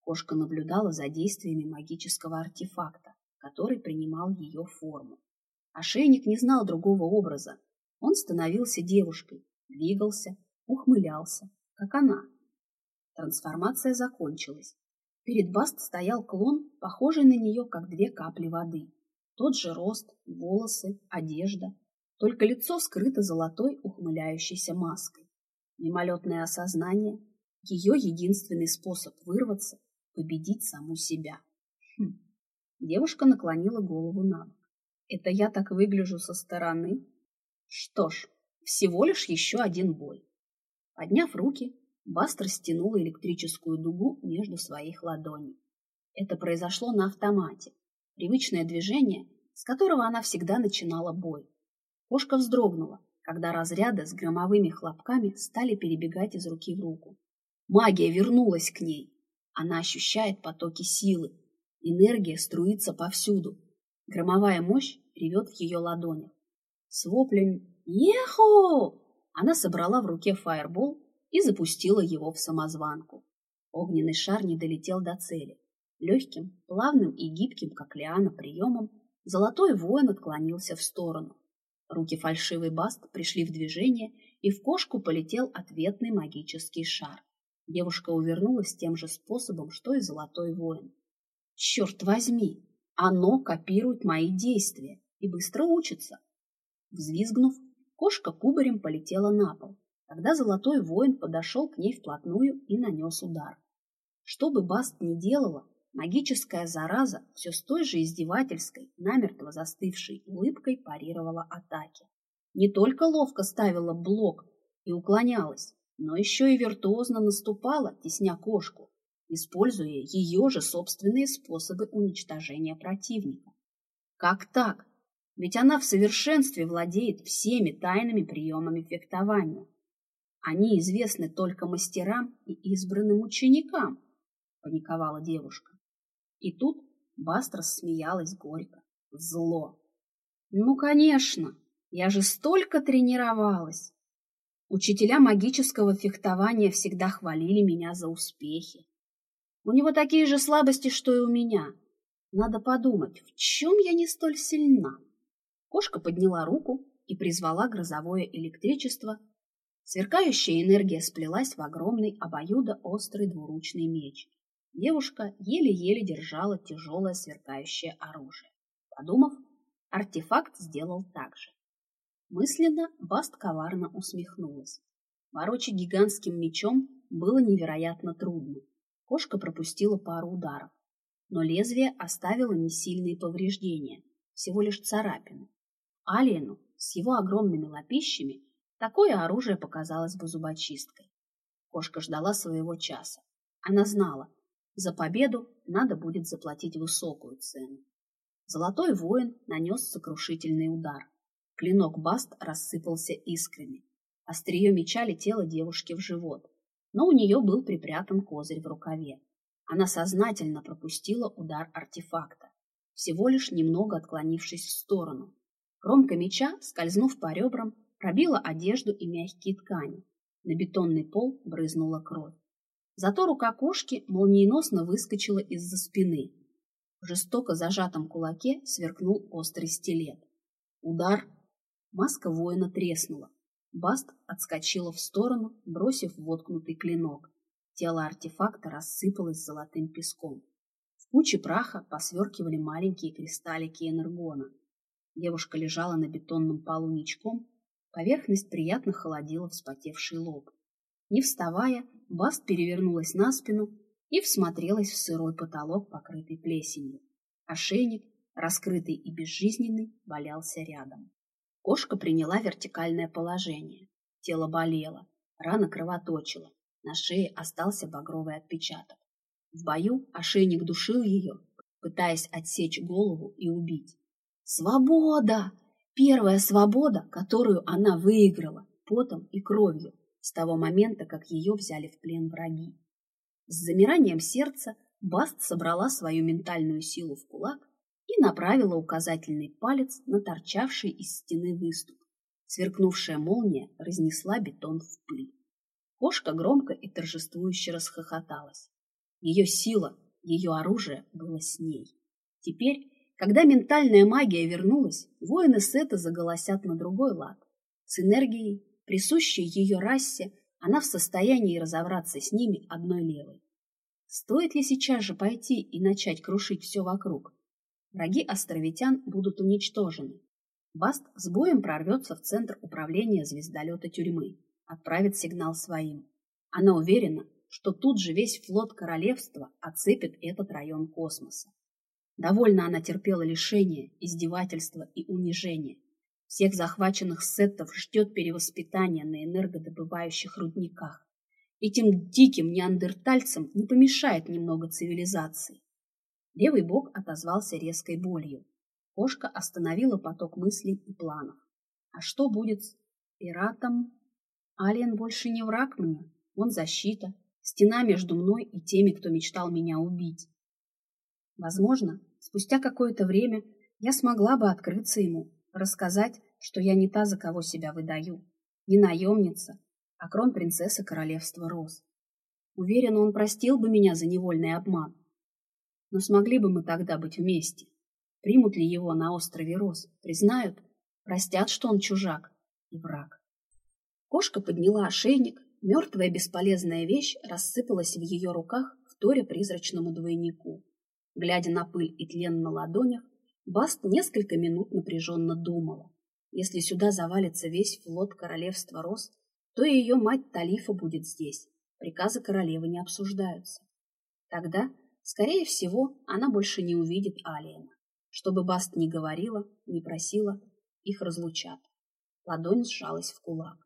Кошка наблюдала за действиями магического артефакта, который принимал ее форму. Ошейник не знал другого образа. Он становился девушкой, двигался, ухмылялся, как она. Трансформация закончилась. Перед Баст стоял клон, похожий на нее, как две капли воды. Тот же рост, волосы, одежда, только лицо скрыто золотой ухмыляющейся маской. Мимолетное осознание, ее единственный способ вырваться, победить саму себя. Хм. Девушка наклонила голову на бок. Это я так выгляжу со стороны? Что ж, всего лишь еще один бой. Подняв руки, Баст растянула электрическую дугу между своих ладоней. Это произошло на автомате. Привычное движение, с которого она всегда начинала бой. Кошка вздрогнула, когда разряды с громовыми хлопками стали перебегать из руки в руку. Магия вернулась к ней. Она ощущает потоки силы. Энергия струится повсюду. Громовая мощь ревет в ее ладонях. С воплем «Ехо!» она собрала в руке фаербол и запустила его в самозванку. Огненный шар не долетел до цели. Легким, плавным и гибким, как лиана, приемом золотой воин отклонился в сторону. Руки фальшивый баст пришли в движение, и в кошку полетел ответный магический шар. Девушка увернулась тем же способом, что и золотой воин. Черт возьми, оно копирует мои действия и быстро учится. Взвизгнув, кошка кубарем полетела на пол. Тогда золотой воин подошел к ней вплотную и нанес удар. Что бы Баст ни делала, магическая зараза все с той же издевательской, намертво застывшей улыбкой парировала атаки. Не только ловко ставила блок и уклонялась, но еще и виртуозно наступала, тесня кошку, используя ее же собственные способы уничтожения противника. Как так? Ведь она в совершенстве владеет всеми тайными приемами фехтования. Они известны только мастерам и избранным ученикам, паниковала девушка. И тут Баст рассмеялась горько. Зло. Ну, конечно, я же столько тренировалась. Учителя магического фехтования всегда хвалили меня за успехи. У него такие же слабости, что и у меня. Надо подумать, в чем я не столь сильна. Кошка подняла руку и призвала грозовое электричество Сверкающая энергия сплелась в огромный обоюдоострый двуручный меч. Девушка еле-еле держала тяжелое сверкающее оружие. Подумав, артефакт сделал так же. Мысленно Баст коварно усмехнулась. Ворочать гигантским мечом было невероятно трудно. Кошка пропустила пару ударов, но лезвие оставило несильные повреждения, всего лишь царапины. Алиену с его огромными лапищами такое оружие показалось бы зубочисткой. Кошка ждала своего часа. Она знала, за победу надо будет заплатить высокую цену. Золотой воин нанес сокрушительный удар. Клинок Баст рассыпался искрами. Острие меча летело девушке в живот но у нее был припрятан козырь в рукаве. Она сознательно пропустила удар артефакта, всего лишь немного отклонившись в сторону. Кромка меча, скользнув по ребрам, пробила одежду и мягкие ткани. На бетонный пол брызнула кровь. Зато рука кошки молниеносно выскочила из-за спины. В жестоко зажатом кулаке сверкнул острый стилет. Удар. Маска воина треснула. Баст отскочила в сторону, бросив воткнутый клинок. Тело артефакта рассыпалось золотым песком. В куче праха посверкивали маленькие кристаллики энергона. Девушка лежала на бетонном полу ничком, поверхность приятно холодила вспотевший лоб. Не вставая, Баст перевернулась на спину и всмотрелась в сырой потолок, покрытый плесенью. Ошейник, раскрытый и безжизненный, валялся рядом. Кошка приняла вертикальное положение. Тело болело, рана кровоточила, на шее остался багровый отпечаток. В бою ошейник душил ее, пытаясь отсечь голову и убить. Свобода! Первая свобода, которую она выиграла потом и кровью с того момента, как ее взяли в плен враги. С замиранием сердца Баст собрала свою ментальную силу в кулак и направила указательный палец на торчавший из стены выступ. Сверкнувшая молния разнесла бетон в пыль. Кошка громко и торжествующе расхохоталась. Ее сила, ее оружие было с ней. Теперь, когда ментальная магия вернулась, воины Сета заголосят на другой лад. С энергией, присущей ее расе, она в состоянии разобраться с ними одной левой. Стоит ли сейчас же пойти и начать крушить все вокруг? Враги островитян будут уничтожены. Баст с боем прорвется в центр управления звездолета тюрьмы, отправит сигнал своим. Она уверена, что тут же весь флот королевства оцепит этот район космоса. Довольно она терпела лишения, издевательства и унижения. Всех захваченных сеттов ждет перевоспитание на энергодобывающих рудниках. Этим диким неандертальцам не помешает немного цивилизации. Левый бок отозвался резкой болью. Кошка остановила поток мыслей и планов. А что будет с пиратом? Алien больше не враг мне, он защита, стена между мной и теми, кто мечтал меня убить. Возможно, спустя какое-то время я смогла бы открыться ему, рассказать, что я не та, за кого себя выдаю, не наемница, а кронпринцесса королевства Роз. Уверен, он простил бы меня за невольный обман, но смогли бы мы тогда быть вместе? Примут ли его на острове Рос? Признают? Простят, что он чужак и враг? Кошка подняла ошейник. Мертвая бесполезная вещь рассыпалась в ее руках, в торе призрачному двойнику. Глядя на пыль и тлен на ладонях, Баст несколько минут напряженно думала. Если сюда завалится весь флот королевства Рос, то и ее мать Талифа будет здесь. Приказы королевы не обсуждаются. Тогда Скорее всего, она больше не увидит Алиена. Чтобы Баст не говорила, не просила, их разлучат. Ладонь сжалась в кулак.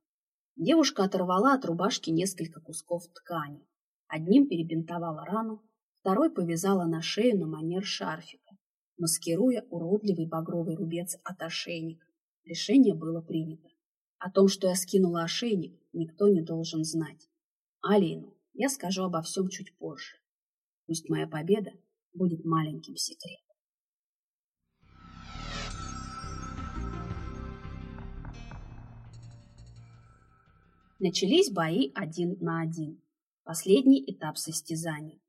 Девушка оторвала от рубашки несколько кусков ткани. Одним перебинтовала рану, второй повязала на шею на манер шарфика, маскируя уродливый багровый рубец от ошейника. Решение было принято. О том, что я скинула ошейник, никто не должен знать. Алину я скажу обо всем чуть позже. Пусть моя победа будет маленьким секретом. Начались бои один на один. Последний этап состязаний.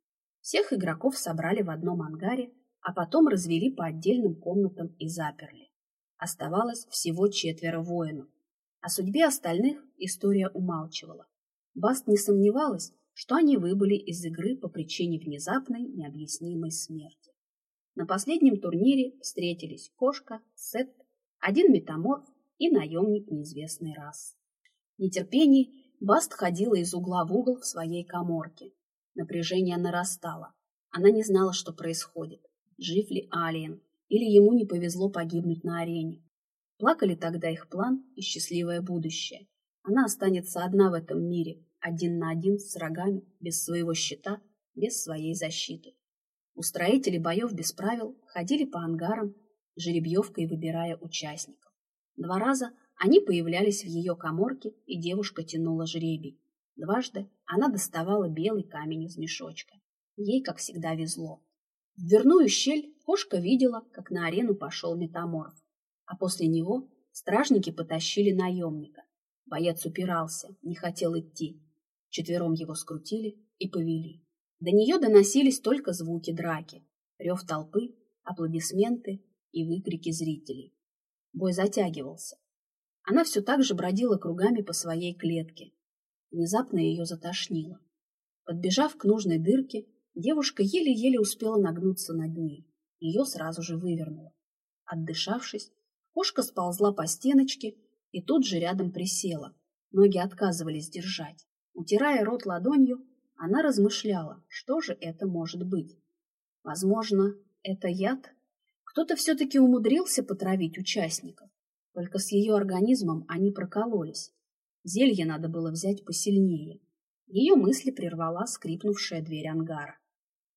Всех игроков собрали в одном ангаре, а потом развели по отдельным комнатам и заперли. Оставалось всего четверо воинов. О судьбе остальных история умалчивала. Баст не сомневалась, что они выбыли из игры по причине внезапной необъяснимой смерти. На последнем турнире встретились кошка, Сет, один метаморф и наемник неизвестной расы. В нетерпении Баст ходила из угла в угол в своей коморке. Напряжение нарастало. Она не знала, что происходит. Жив ли Алиен, или ему не повезло погибнуть на арене. Плакали тогда их план и счастливое будущее. Она останется одна в этом мире, один на один с рогами, без своего щита, без своей защиты. Устроители боев без правил ходили по ангарам, жеребьевкой выбирая участников. Два раза они появлялись в ее коморке, и девушка тянула жребий. Дважды она доставала белый камень из мешочка. Ей, как всегда, везло. В дверную щель кошка видела, как на арену пошел метаморф, а после него стражники потащили наемника. Боец упирался, не хотел идти. Четвером его скрутили и повели. До нее доносились только звуки драки, рев толпы, аплодисменты и выкрики зрителей. Бой затягивался. Она все так же бродила кругами по своей клетке. Внезапно ее затошнило. Подбежав к нужной дырке, девушка еле-еле успела нагнуться над ней. Ее сразу же вывернуло. Отдышавшись, кошка сползла по стеночке и тут же рядом присела. Ноги отказывались держать. Утирая рот ладонью, она размышляла, что же это может быть. Возможно, это яд? Кто-то все-таки умудрился потравить участников. Только с ее организмом они прокололись. Зелье надо было взять посильнее. Ее мысли прервала скрипнувшая дверь ангара.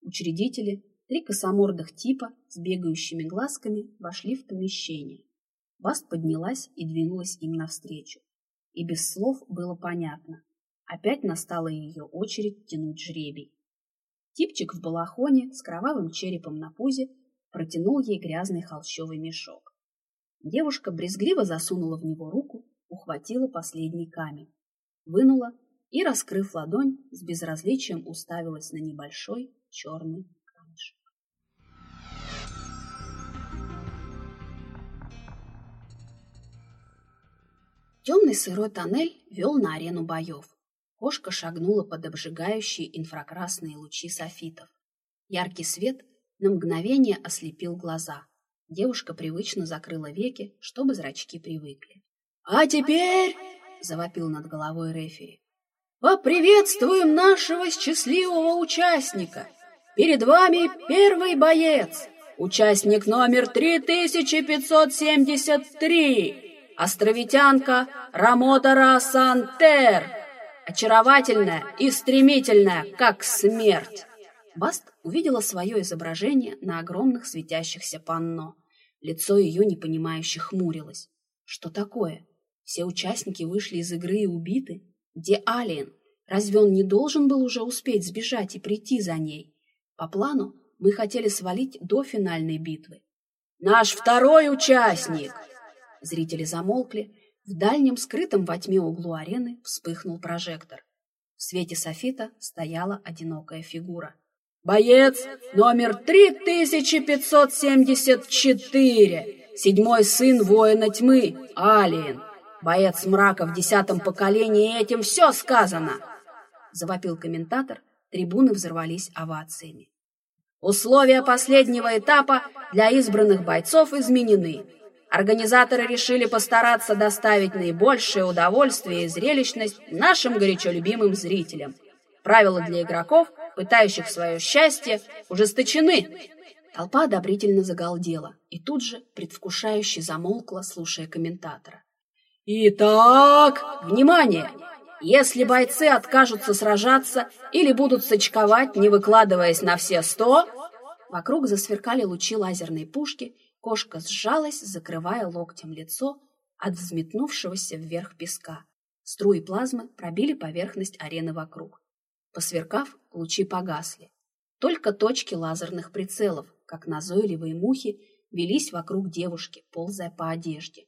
Учредители, три косомордых типа с бегающими глазками, вошли в помещение. Баст поднялась и двинулась им навстречу. И без слов было понятно. Опять настала ее очередь тянуть жребий. Типчик в балахоне с кровавым черепом на пузе протянул ей грязный холщовый мешок. Девушка брезгливо засунула в него руку, ухватила последний камень, вынула и, раскрыв ладонь, с безразличием уставилась на небольшой черный камешек. Темный сырой тоннель вел на арену боев. Кошка шагнула под обжигающие инфракрасные лучи софитов. Яркий свет на мгновение ослепил глаза. Девушка привычно закрыла веки, чтобы зрачки привыкли. «А теперь...» — завопил над головой рефери. «Поприветствуем нашего счастливого участника! Перед вами первый боец, участник номер 3573, островитянка Рамотара Сантер, очаровательная и стремительная, как смерть!» Баст увидела свое изображение на огромных светящихся панно. Лицо ее непонимающе хмурилось. Что такое? Все участники вышли из игры и убиты? Где Алиен? Разве он не должен был уже успеть сбежать и прийти за ней? По плану мы хотели свалить до финальной битвы. «Наш второй участник!» Зрители замолкли. В дальнем, скрытом во тьме углу арены вспыхнул прожектор. В свете софита стояла одинокая фигура. Боец номер 3574. Седьмой сын воина тьмы, Алиен. Боец мрака в десятом поколении, этим все сказано. Завопил комментатор, трибуны взорвались овациями. Условия последнего этапа для избранных бойцов изменены. Организаторы решили постараться доставить наибольшее удовольствие и зрелищность нашим горячо любимым зрителям. Правила для игроков – пытающих свое счастье, ужесточены. Толпа одобрительно загалдела и тут же предвкушающе замолкла, слушая комментатора. Итак, внимание! Если бойцы откажутся сражаться или будут сочковать, не выкладываясь на все сто... Вокруг засверкали лучи лазерной пушки, кошка сжалась, закрывая локтем лицо от взметнувшегося вверх песка. Струи плазмы пробили поверхность арены вокруг. Посверкав, лучи погасли. Только точки лазерных прицелов, как назойливые мухи, велись вокруг девушки, ползая по одежде.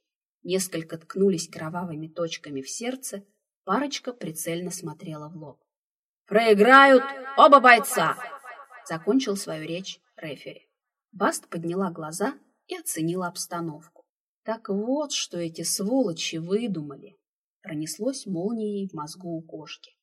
Несколько ткнулись кровавыми точками в сердце, парочка прицельно смотрела в лоб. «Проиграют оба бойца!» Закончил свою речь рефери. Баст подняла глаза и оценила обстановку. Так вот, что эти сволочи выдумали. пронеслось молнией в мозгу у кошки.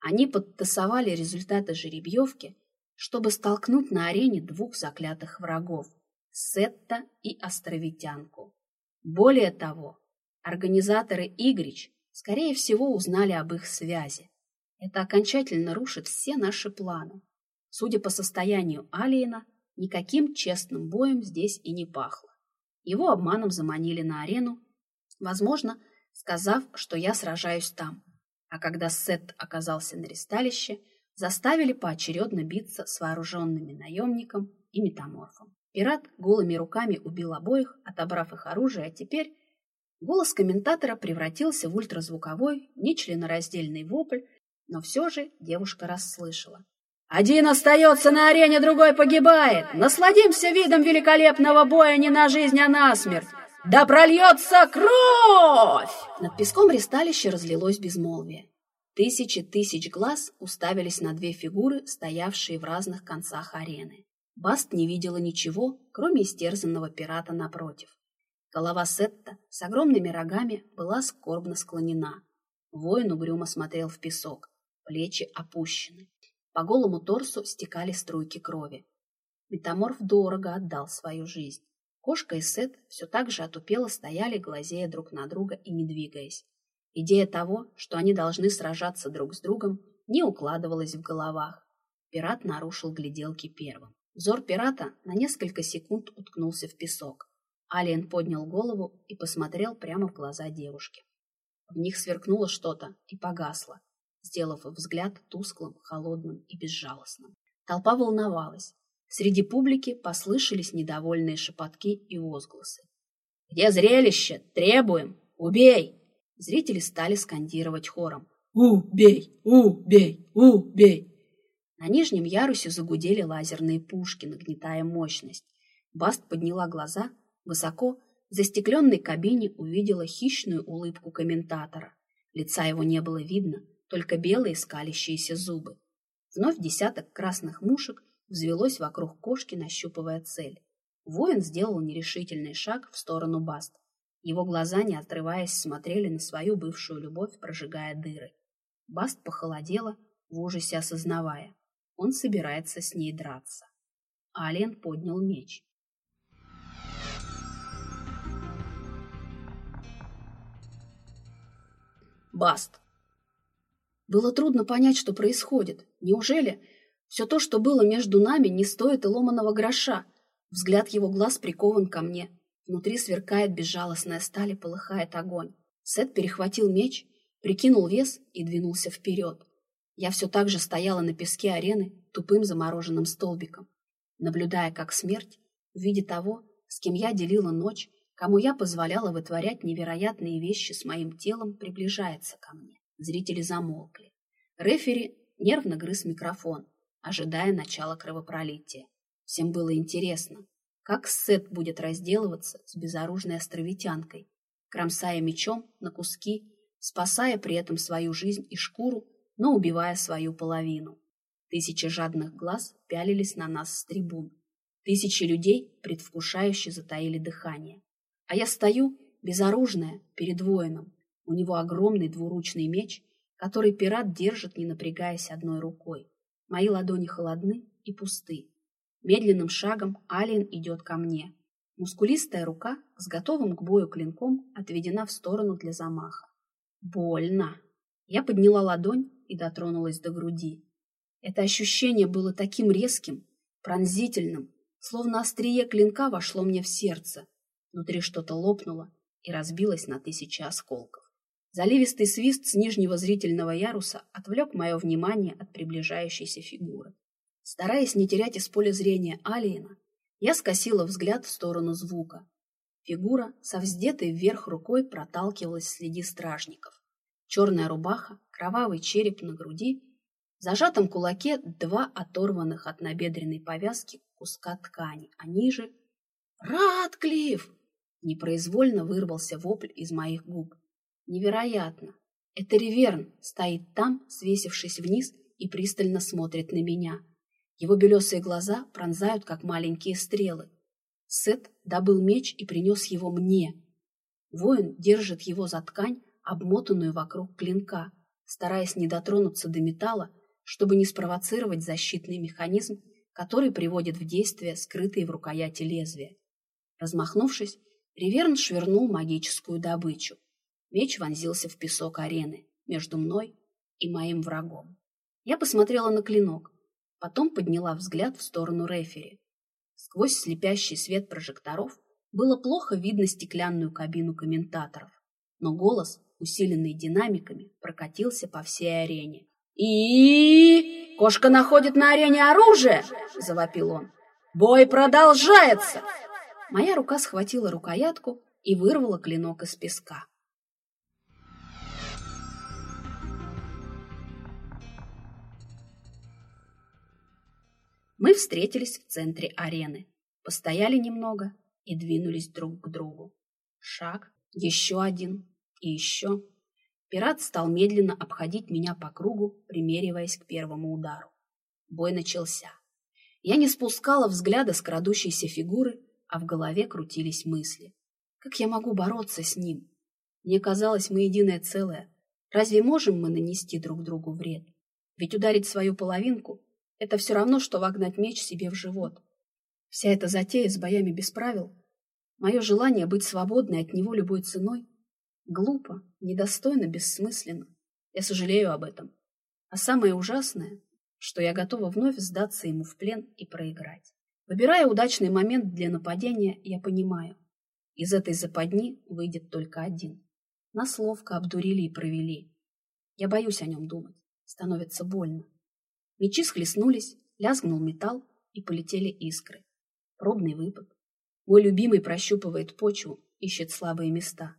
Они подтасовали результаты жеребьевки, чтобы столкнуть на арене двух заклятых врагов – Сетта и Островитянку. Более того, организаторы Игрич, скорее всего, узнали об их связи. Это окончательно рушит все наши планы. Судя по состоянию Алиена, никаким честным боем здесь и не пахло. Его обманом заманили на арену, возможно, сказав, что я сражаюсь там. А когда Сет оказался на ристалище, заставили поочередно биться с вооруженными наемником и метаморфом. Пират голыми руками убил обоих, отобрав их оружие, а теперь голос комментатора превратился в ультразвуковой, нечленораздельный вопль, но все же девушка расслышала. Один остается на арене, другой погибает. Насладимся видом великолепного боя не на жизнь, а на смерть. Да прольется кровь! Над песком ристалища разлилось безмолвие. Тысячи тысяч глаз уставились на две фигуры, стоявшие в разных концах арены. Баст не видела ничего, кроме истерзанного пирата напротив. Голова Сетта с огромными рогами была скорбно склонена. Воин угрюмо смотрел в песок, плечи опущены. По голому торсу стекали струйки крови. Метаморф дорого отдал свою жизнь. Кошка и Сет все так же отупело стояли, глазея друг на друга и не двигаясь. Идея того, что они должны сражаться друг с другом, не укладывалась в головах. Пират нарушил гляделки первым. Взор пирата на несколько секунд уткнулся в песок. Алиен поднял голову и посмотрел прямо в глаза девушки. В них сверкнуло что-то и погасло, сделав взгляд тусклым, холодным и безжалостным. Толпа волновалась. Среди публики послышались недовольные шепотки и возгласы. «Где зрелище? Требуем! Убей!» Зрители стали скандировать хором. «Убей! Убей! Убей!» На нижнем ярусе загудели лазерные пушки, нагнетая мощность. Баст подняла глаза, высоко, в застекленной кабине увидела хищную улыбку комментатора. Лица его не было видно, только белые скалящиеся зубы. Вновь десяток красных мушек взвелось вокруг кошки, нащупывая цель. Воин сделал нерешительный шаг в сторону Баст. Его глаза, не отрываясь, смотрели на свою бывшую любовь, прожигая дыры. Баст похолодела, в ужасе осознавая. Он собирается с ней драться. Ален поднял меч. Баст. Было трудно понять, что происходит. Неужели все то, что было между нами, не стоит и ломаного гроша? Взгляд его глаз прикован ко мне. Внутри сверкает безжалостная сталь и полыхает огонь. Сет перехватил меч, прикинул вес и двинулся вперед. Я все так же стояла на песке арены, тупым замороженным столбиком, наблюдая, как смерть, в виде того, с кем я делила ночь, кому я позволяла вытворять невероятные вещи с моим телом, приближается ко мне. Зрители замолкли. Рефери нервно грыз микрофон, ожидая начала кровопролития. Всем было интересно, как Сет будет разделываться с безоружной островитянкой, кромсая мечом на куски, спасая при этом свою жизнь и шкуру, но убивая свою половину. Тысячи жадных глаз пялились на нас с трибун. Тысячи людей предвкушающе затаили дыхание. А я стою, безоружная, перед воином, у него огромный двуручный меч, который пират держит, не напрягаясь одной рукой. Мои ладони холодны и пусты. Медленным шагом Алиен идет ко мне. Мускулистая рука с готовым к бою клинком отведена в сторону для замаха. Больно. Я подняла ладонь и дотронулась до груди. Это ощущение было таким резким, пронзительным, словно острие клинка вошло мне в сердце. Внутри что-то лопнуло и разбилось на тысячи осколков. Заливистый свист с нижнего зрительного яруса отвлек мое внимание от приближающейся фигуры. Стараясь не терять из поля зрения Алиена, я скосила взгляд в сторону звука. Фигура со вздетой вверх рукой проталкивалась среди стражников. Черная рубаха, кровавый череп на груди, в зажатом кулаке два оторванных от набедренной повязки куска ткани, а ниже «Радклифф!» Непроизвольно вырвался вопль из моих губ. Невероятно. Это Риверн стоит там, свесившись вниз, и пристально смотрит на меня. Его белесые глаза пронзают, как маленькие стрелы. Сет добыл меч и принес его мне. Воин держит его за ткань, обмотанную вокруг клинка, стараясь не дотронуться до металла, чтобы не спровоцировать защитный механизм, который приводит в действие скрытые в рукояти лезвия. Размахнувшись, Риверн швырнул магическую добычу. Меч вонзился в песок арены между мной и моим врагом. Я посмотрела на клинок, потом подняла взгляд в сторону рефери. Сквозь слепящий свет прожекторов было плохо видно стеклянную кабину комментаторов, но голос, усиленный динамиками, прокатился по всей арене. «И... кошка находит на арене оружие!» — завопил он. «Бой продолжается!» Моя рука схватила рукоятку и вырвала клинок из песка. Мы встретились в центре арены, постояли немного и двинулись друг к другу. Шаг, еще один и еще. Пират стал медленно обходить меня по кругу, примериваясь к первому удару. Бой начался. Я не спускала взгляда с крадущейся фигуры, а в голове крутились мысли. Как я могу бороться с ним? Мне казалось, мы единое целое. Разве можем мы нанести друг другу вред? Ведь ударить свою половинку — это все равно, что вогнать меч себе в живот. Вся эта затея с боями без правил, мое желание быть свободной от него любой ценой, глупо, недостойно, бессмысленно. Я сожалею об этом. А самое ужасное, что я готова вновь сдаться ему в плен и проиграть. Выбирая удачный момент для нападения, я понимаю, из этой западни выйдет только один. Нас ловко обдурили и провели. Я боюсь о нем думать. Становится больно. Мечи схлестнулись, лязгнул металл и полетели искры. Пробный выпад. Мой любимый прощупывает почву, ищет слабые места.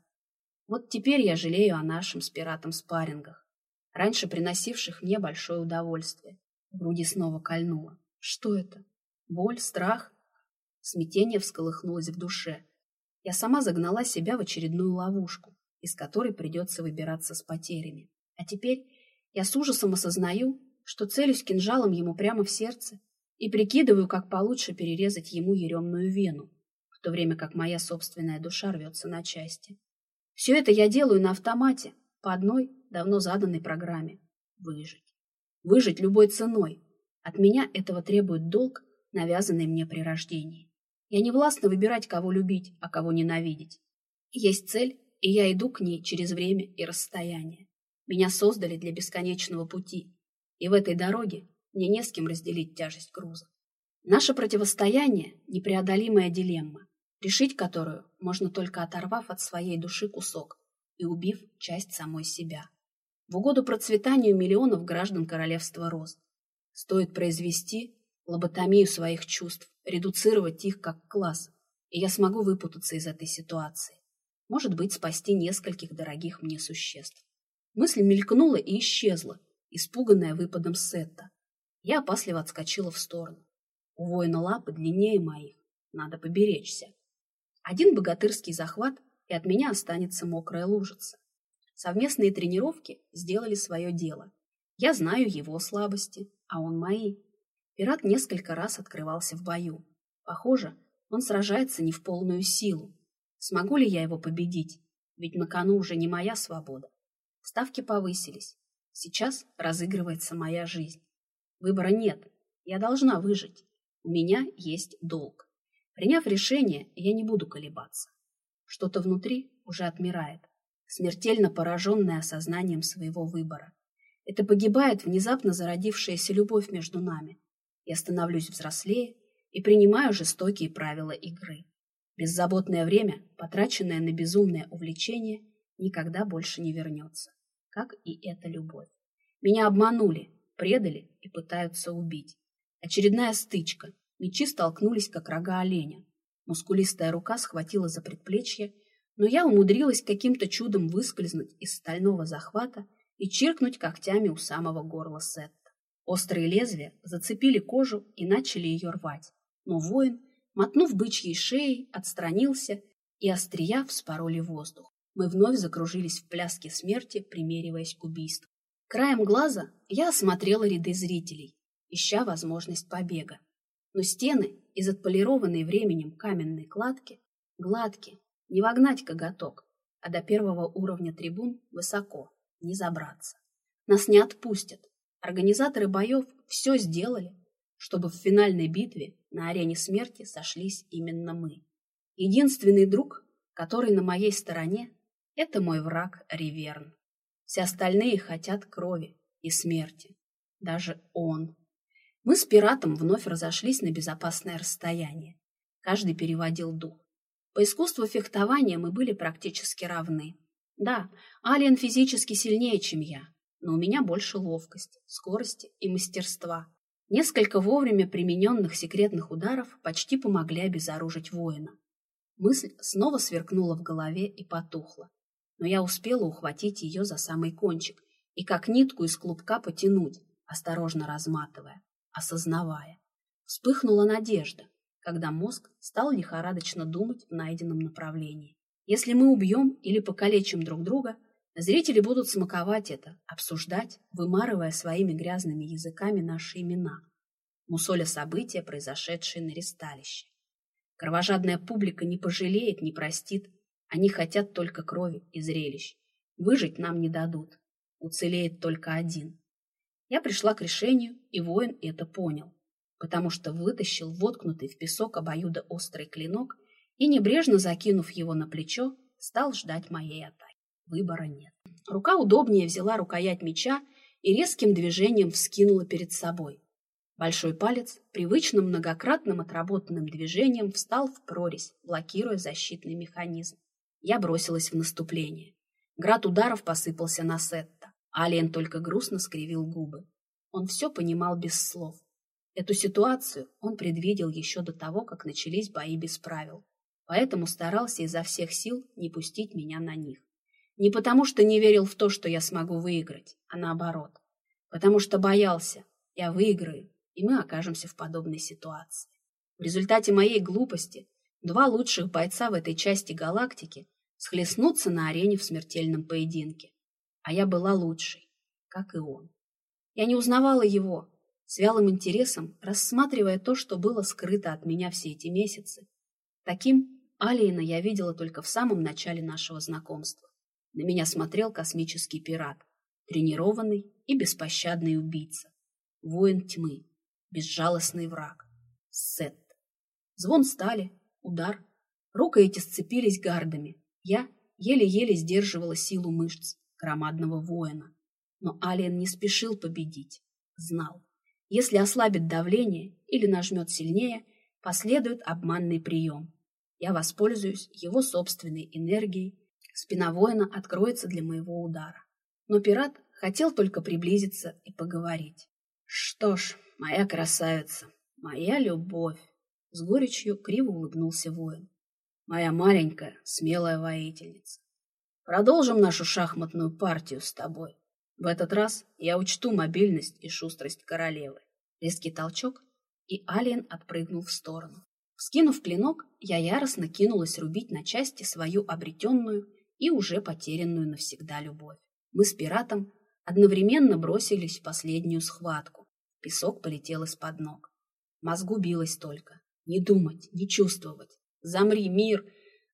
Вот теперь я жалею о нашем с пиратом спаррингах, раньше приносивших мне большое удовольствие. В груди снова кольнуло. Что это? Боль, страх, смятение всколыхнулось в душе. Я сама загнала себя в очередную ловушку, из которой придется выбираться с потерями. А теперь я с ужасом осознаю, что целюсь кинжалом ему прямо в сердце и прикидываю, как получше перерезать ему еремную вену, в то время как моя собственная душа рвется на части. Все это я делаю на автомате, по одной давно заданной программе – выжить. Выжить любой ценой. От меня этого требует долг навязанной мне при рождении. Я не властна выбирать, кого любить, а кого ненавидеть. Есть цель, и я иду к ней через время и расстояние. Меня создали для бесконечного пути, и в этой дороге мне не с кем разделить тяжесть груза. Наше противостояние – непреодолимая дилемма, решить которую можно только оторвав от своей души кусок и убив часть самой себя. В угоду процветанию миллионов граждан Королевства Роз стоит произвести лоботомию своих чувств, редуцировать их как класс, и я смогу выпутаться из этой ситуации. Может быть, спасти нескольких дорогих мне существ. Мысль мелькнула и исчезла, испуганная выпадом Сетта. Я опасливо отскочила в сторону. У воина лапы длиннее моих, надо поберечься. Один богатырский захват, и от меня останется мокрая лужица. Совместные тренировки сделали свое дело. Я знаю его слабости, а он мои. Пират несколько раз открывался в бою. Похоже, он сражается не в полную силу. Смогу ли я его победить? Ведь на кону уже не моя свобода. Ставки повысились. Сейчас разыгрывается моя жизнь. Выбора нет. Я должна выжить. У меня есть долг. Приняв решение, я не буду колебаться. Что-то внутри уже отмирает, смертельно пораженное осознанием своего выбора. Это погибает внезапно зародившаяся любовь между нами. Я становлюсь взрослее и принимаю жестокие правила игры. Беззаботное время, потраченное на безумное увлечение, никогда больше не вернется, как и эта любовь. Меня обманули, предали и пытаются убить. Очередная стычка. Мечи столкнулись, как рога оленя. Мускулистая рука схватила за предплечье, но я умудрилась каким-то чудом выскользнуть из стального захвата и чиркнуть когтями у самого горла Сетта. Острые лезвия зацепили кожу и начали ее рвать. Но воин, мотнув бычьей шеей, отстранился, и острия вспороли воздух. Мы вновь закружились в пляске смерти, примериваясь к убийству. Краем глаза я осмотрела ряды зрителей, ища возможность побега. Но стены из отполированной временем каменной кладки гладкие, не вогнать коготок, а до первого уровня трибун высоко, не забраться. Нас не отпустят. Организаторы боев все сделали, чтобы в финальной битве на арене смерти сошлись именно мы. Единственный друг, который на моей стороне, это мой враг Риверн. Все остальные хотят крови и смерти. Даже он. Мы с пиратом вновь разошлись на безопасное расстояние. Каждый переводил дух. По искусству фехтования мы были практически равны. Да, Алиен физически сильнее, чем я, но у меня больше ловкости, скорости и мастерства. Несколько вовремя примененных секретных ударов почти помогли обезоружить воина. Мысль снова сверкнула в голове и потухла, но я успела ухватить ее за самый кончик и как нитку из клубка потянуть, осторожно разматывая, осознавая. Вспыхнула надежда, когда мозг стал лихорадочно думать в найденном направлении. Если мы убьем или покалечим друг друга, зрители будут смаковать это, обсуждать, вымарывая своими грязными языками наши имена, мусоля события, произошедшие на ресталище. Кровожадная публика не пожалеет, не простит. Они хотят только крови и зрелищ. Выжить нам не дадут. Уцелеет только один. Я пришла к решению, и воин это понял, потому что вытащил воткнутый в песок обоюдоострый клинок и, небрежно закинув его на плечо, стал ждать моей атаки. Выбора нет. Рука удобнее взяла рукоять меча и резким движением вскинула перед собой. Большой палец привычным многократным отработанным движением встал в прорезь, блокируя защитный механизм. Я бросилась в наступление. Град ударов посыпался на Сетта. Алиен только грустно скривил губы. Он все понимал без слов. Эту ситуацию он предвидел еще до того, как начались бои без правил поэтому старался изо всех сил не пустить меня на них. Не потому, что не верил в то, что я смогу выиграть, а наоборот. Потому что боялся, я выиграю, и мы окажемся в подобной ситуации. В результате моей глупости два лучших бойца в этой части галактики схлестнутся на арене в смертельном поединке. А я была лучшей, как и он. Я не узнавала его, с вялым интересом рассматривая то, что было скрыто от меня все эти месяцы. Таким Алиена я видела только в самом начале нашего знакомства. На меня смотрел космический пират, тренированный и беспощадный убийца, воин тьмы, безжалостный враг, Сет. Звон стали, удар, эти сцепились гардами. Я еле-еле сдерживала силу мышц громадного воина. Но Алиен не спешил победить, знал. Если ослабит давление или нажмет сильнее, последует обманный прием, я воспользуюсь его собственной энергией. Спина воина откроется для моего удара. Но пират хотел только приблизиться и поговорить. Что ж, моя красавица, моя любовь. С горечью криво улыбнулся воин. Моя маленькая, смелая воительница. Продолжим нашу шахматную партию с тобой. В этот раз я учту мобильность и шустрость королевы. Резкий толчок, и Алиен отпрыгнул в сторону. Скинув клинок, я яростно кинулась рубить на части свою обретенную и уже потерянную навсегда любовь. Мы с пиратом одновременно бросились в последнюю схватку. Песок полетел из-под ног. Мозгу билось только. Не думать, не чувствовать. Замри, мир,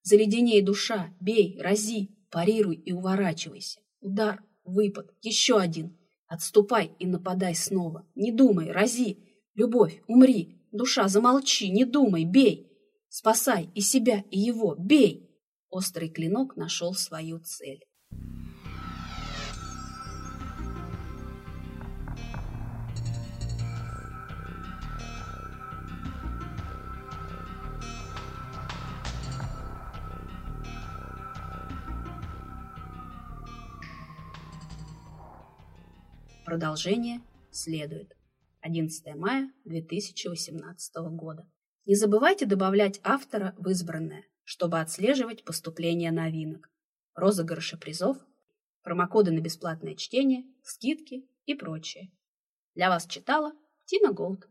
заледеней душа, бей, рази, парируй и уворачивайся. Удар, выпад, еще один. Отступай и нападай снова. Не думай, рази. Любовь, умри, Душа, замолчи, не думай, бей! Спасай и себя, и его, бей! Острый клинок нашел свою цель. Продолжение следует. 11 мая 2018 года. Не забывайте добавлять автора в избранное, чтобы отслеживать поступление новинок, розыгрыши призов, промокоды на бесплатное чтение, скидки и прочее. Для вас читала Тина Голд.